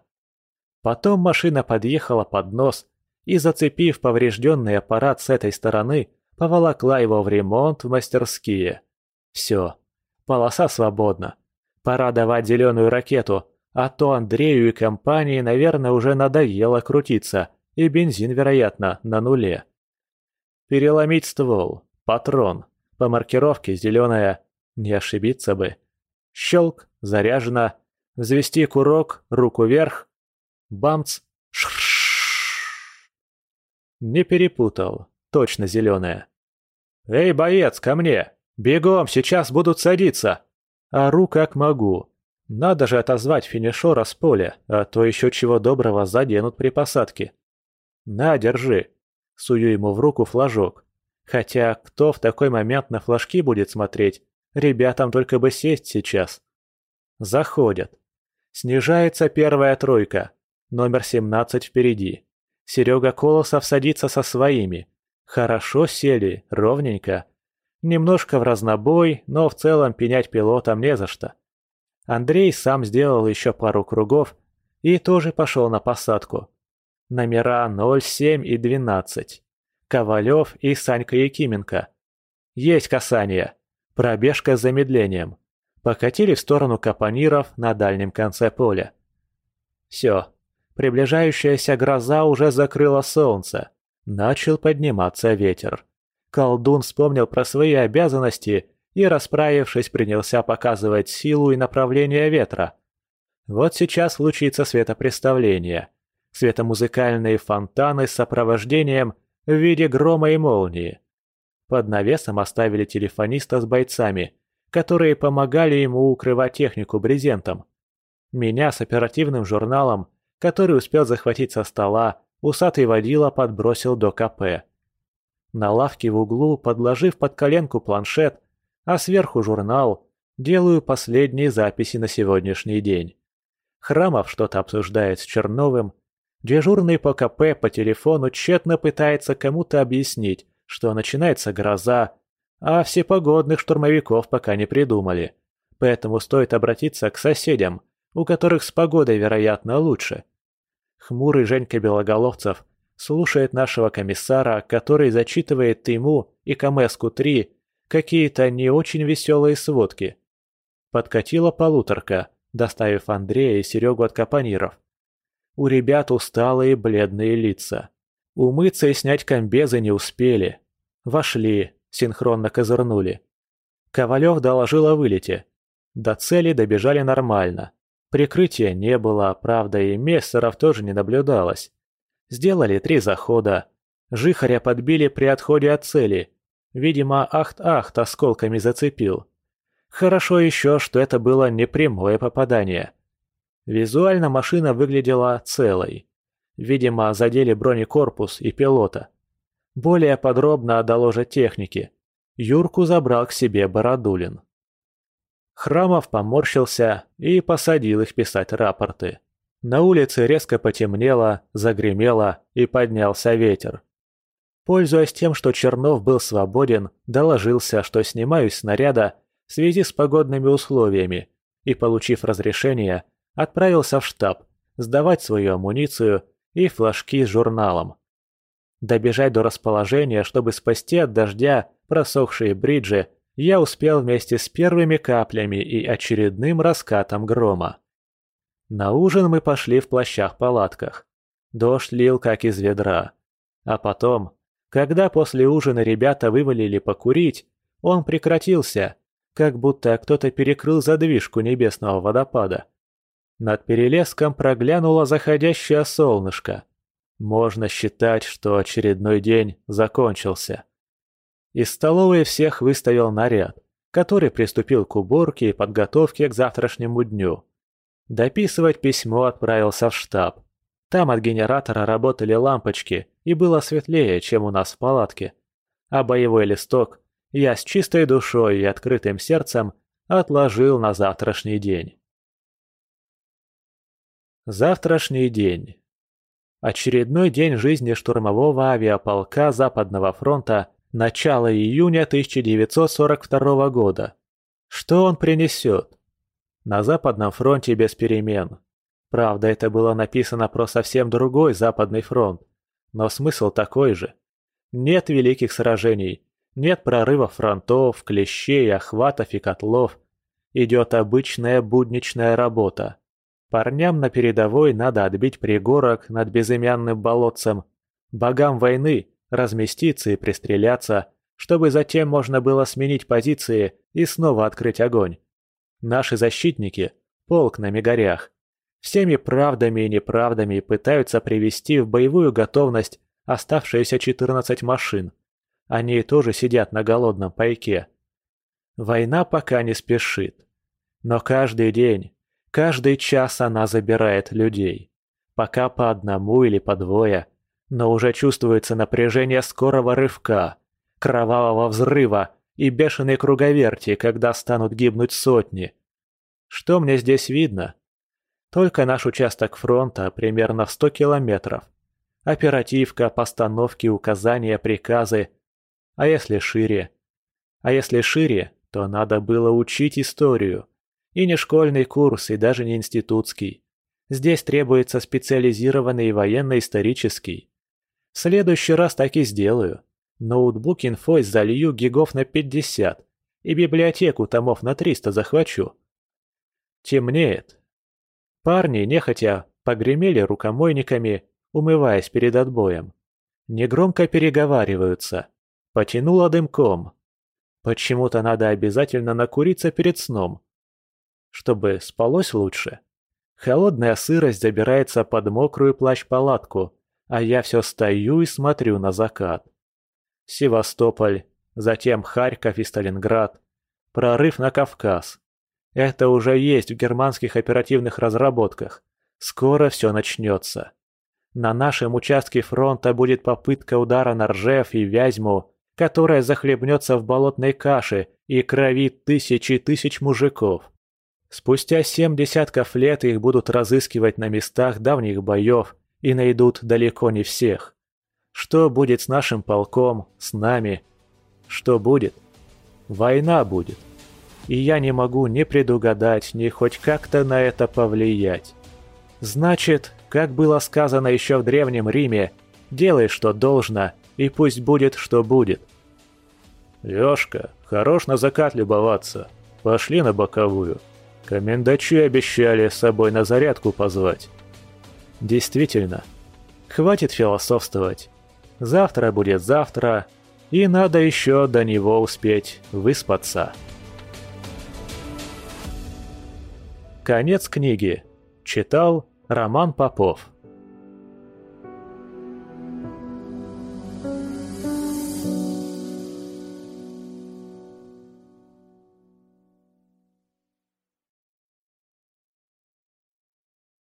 Потом машина подъехала под нос и, зацепив поврежденный аппарат с этой стороны, поволокла его в ремонт в мастерские. Все, полоса свободна. Пора давать зеленую ракету, а то Андрею и компании, наверное, уже надоело крутиться, и бензин, вероятно, на нуле. Переломить ствол, патрон, по маркировке зеленая, не ошибиться бы. Щелк, заряжено, взвести курок, руку вверх, бамц, шршш. Не перепутал, точно зеленая. «Эй, боец, ко мне! Бегом, сейчас будут садиться!» Ору как могу. Надо же отозвать финишора с поля, а то еще чего доброго заденут при посадке. «На, держи!» Сую ему в руку флажок. Хотя кто в такой момент на флажки будет смотреть? Ребятам только бы сесть сейчас. Заходят. Снижается первая тройка. Номер 17 впереди. Серега Колосов садится со своими. Хорошо сели, ровненько. Немножко в разнобой, но в целом пенять пилотам не за что. Андрей сам сделал еще пару кругов и тоже пошел на посадку. Номера 07 и 12. Ковалев и Санька Якименко. Есть касание. Пробежка с замедлением. Покатили в сторону капониров на дальнем конце поля. Все. Приближающаяся гроза уже закрыла солнце. Начал подниматься ветер. Колдун вспомнил про свои обязанности и, расправившись, принялся показывать силу и направление ветра. Вот сейчас случится светопреставление. Светомузыкальные фонтаны с сопровождением в виде грома и молнии. Под навесом оставили телефониста с бойцами, которые помогали ему укрывать технику брезентом. Меня с оперативным журналом, который успел захватить со стола, Усатый водила подбросил до КП. На лавке в углу, подложив под коленку планшет, а сверху журнал, делаю последние записи на сегодняшний день. Храмов что-то обсуждает с Черновым. Дежурный по КП по телефону тщетно пытается кому-то объяснить, что начинается гроза, а всепогодных штурмовиков пока не придумали. Поэтому стоит обратиться к соседям, у которых с погодой, вероятно, лучше. Хмурый Женька Белоголовцев слушает нашего комиссара, который зачитывает ему и Камеску-3 какие-то не очень веселые сводки. Подкатила полуторка, доставив Андрея и Серегу от капониров. У ребят усталые бледные лица. Умыться и снять комбезы не успели. Вошли, синхронно козырнули. Ковалев доложил о вылете. До цели добежали нормально. Прикрытия не было, правда, и мессеров тоже не наблюдалось. Сделали три захода. Жихаря подбили при отходе от цели. Видимо, ахт-ахт осколками зацепил. Хорошо еще, что это было не прямое попадание. Визуально машина выглядела целой. Видимо, задели бронекорпус и пилота. Более подробно доложат техники. Юрку забрал к себе Бородулин. Храмов поморщился и посадил их писать рапорты. На улице резко потемнело, загремело и поднялся ветер. Пользуясь тем, что Чернов был свободен, доложился, что снимаюсь снаряда в связи с погодными условиями и, получив разрешение, отправился в штаб сдавать свою амуницию и флажки с журналом. Добежать до расположения, чтобы спасти от дождя просохшие бриджи, я успел вместе с первыми каплями и очередным раскатом грома. На ужин мы пошли в плащах-палатках. Дождь лил как из ведра. А потом, когда после ужина ребята вывалили покурить, он прекратился, как будто кто-то перекрыл задвижку небесного водопада. Над перелеском проглянуло заходящее солнышко. Можно считать, что очередной день закончился. Из столовой всех выставил наряд, который приступил к уборке и подготовке к завтрашнему дню. Дописывать письмо отправился в штаб. Там от генератора работали лампочки, и было светлее, чем у нас в палатке. А боевой листок я с чистой душой и открытым сердцем отложил на завтрашний день. Завтрашний день. Очередной день жизни штурмового авиаполка Западного фронта начала июня 1942 года. Что он принесет? На Западном фронте без перемен. Правда, это было написано про совсем другой Западный фронт, но смысл такой же. Нет великих сражений, нет прорывов фронтов, клещей, охватов и котлов. Идет обычная будничная работа. Парням на передовой надо отбить пригорок над безымянным болотцем. Богам войны разместиться и пристреляться, чтобы затем можно было сменить позиции и снова открыть огонь. Наши защитники, полк на мигарях, всеми правдами и неправдами пытаются привести в боевую готовность оставшиеся 14 машин. Они тоже сидят на голодном пайке. Война пока не спешит. Но каждый день, каждый час она забирает людей. Пока по одному или по двое. Но уже чувствуется напряжение скорого рывка, кровавого взрыва и бешеной круговерти, когда станут гибнуть сотни. Что мне здесь видно? Только наш участок фронта примерно в 100 километров. Оперативка, постановки, указания, приказы. А если шире? А если шире, то надо было учить историю. И не школьный курс, и даже не институтский. Здесь требуется специализированный военно-исторический. В следующий раз так и сделаю. Ноутбук инфой залью гигов на 50 и библиотеку томов на 300 захвачу. Темнеет. Парни, нехотя, погремели рукомойниками, умываясь перед отбоем. Негромко переговариваются. Потянуло дымком. Почему-то надо обязательно накуриться перед сном. Чтобы спалось лучше. Холодная сырость забирается под мокрую плащ-палатку, а я все стою и смотрю на закат. Севастополь, затем Харьков и Сталинград. Прорыв на Кавказ. Это уже есть в германских оперативных разработках. Скоро все начнется. На нашем участке фронта будет попытка удара на Ржев и Вязьму, которая захлебнется в болотной каше и крови тысячи тысяч мужиков. Спустя семь десятков лет их будут разыскивать на местах давних боев и найдут далеко не всех. Что будет с нашим полком, с нами? Что будет? Война будет и я не могу ни предугадать, ни хоть как-то на это повлиять. Значит, как было сказано еще в Древнем Риме, делай, что должно, и пусть будет, что будет. Лёшка, хорош на закат любоваться. Пошли на боковую. Комендачи обещали с собой на зарядку позвать. Действительно, хватит философствовать. Завтра будет завтра, и надо еще до него успеть выспаться. Конец книги. Читал Роман Попов.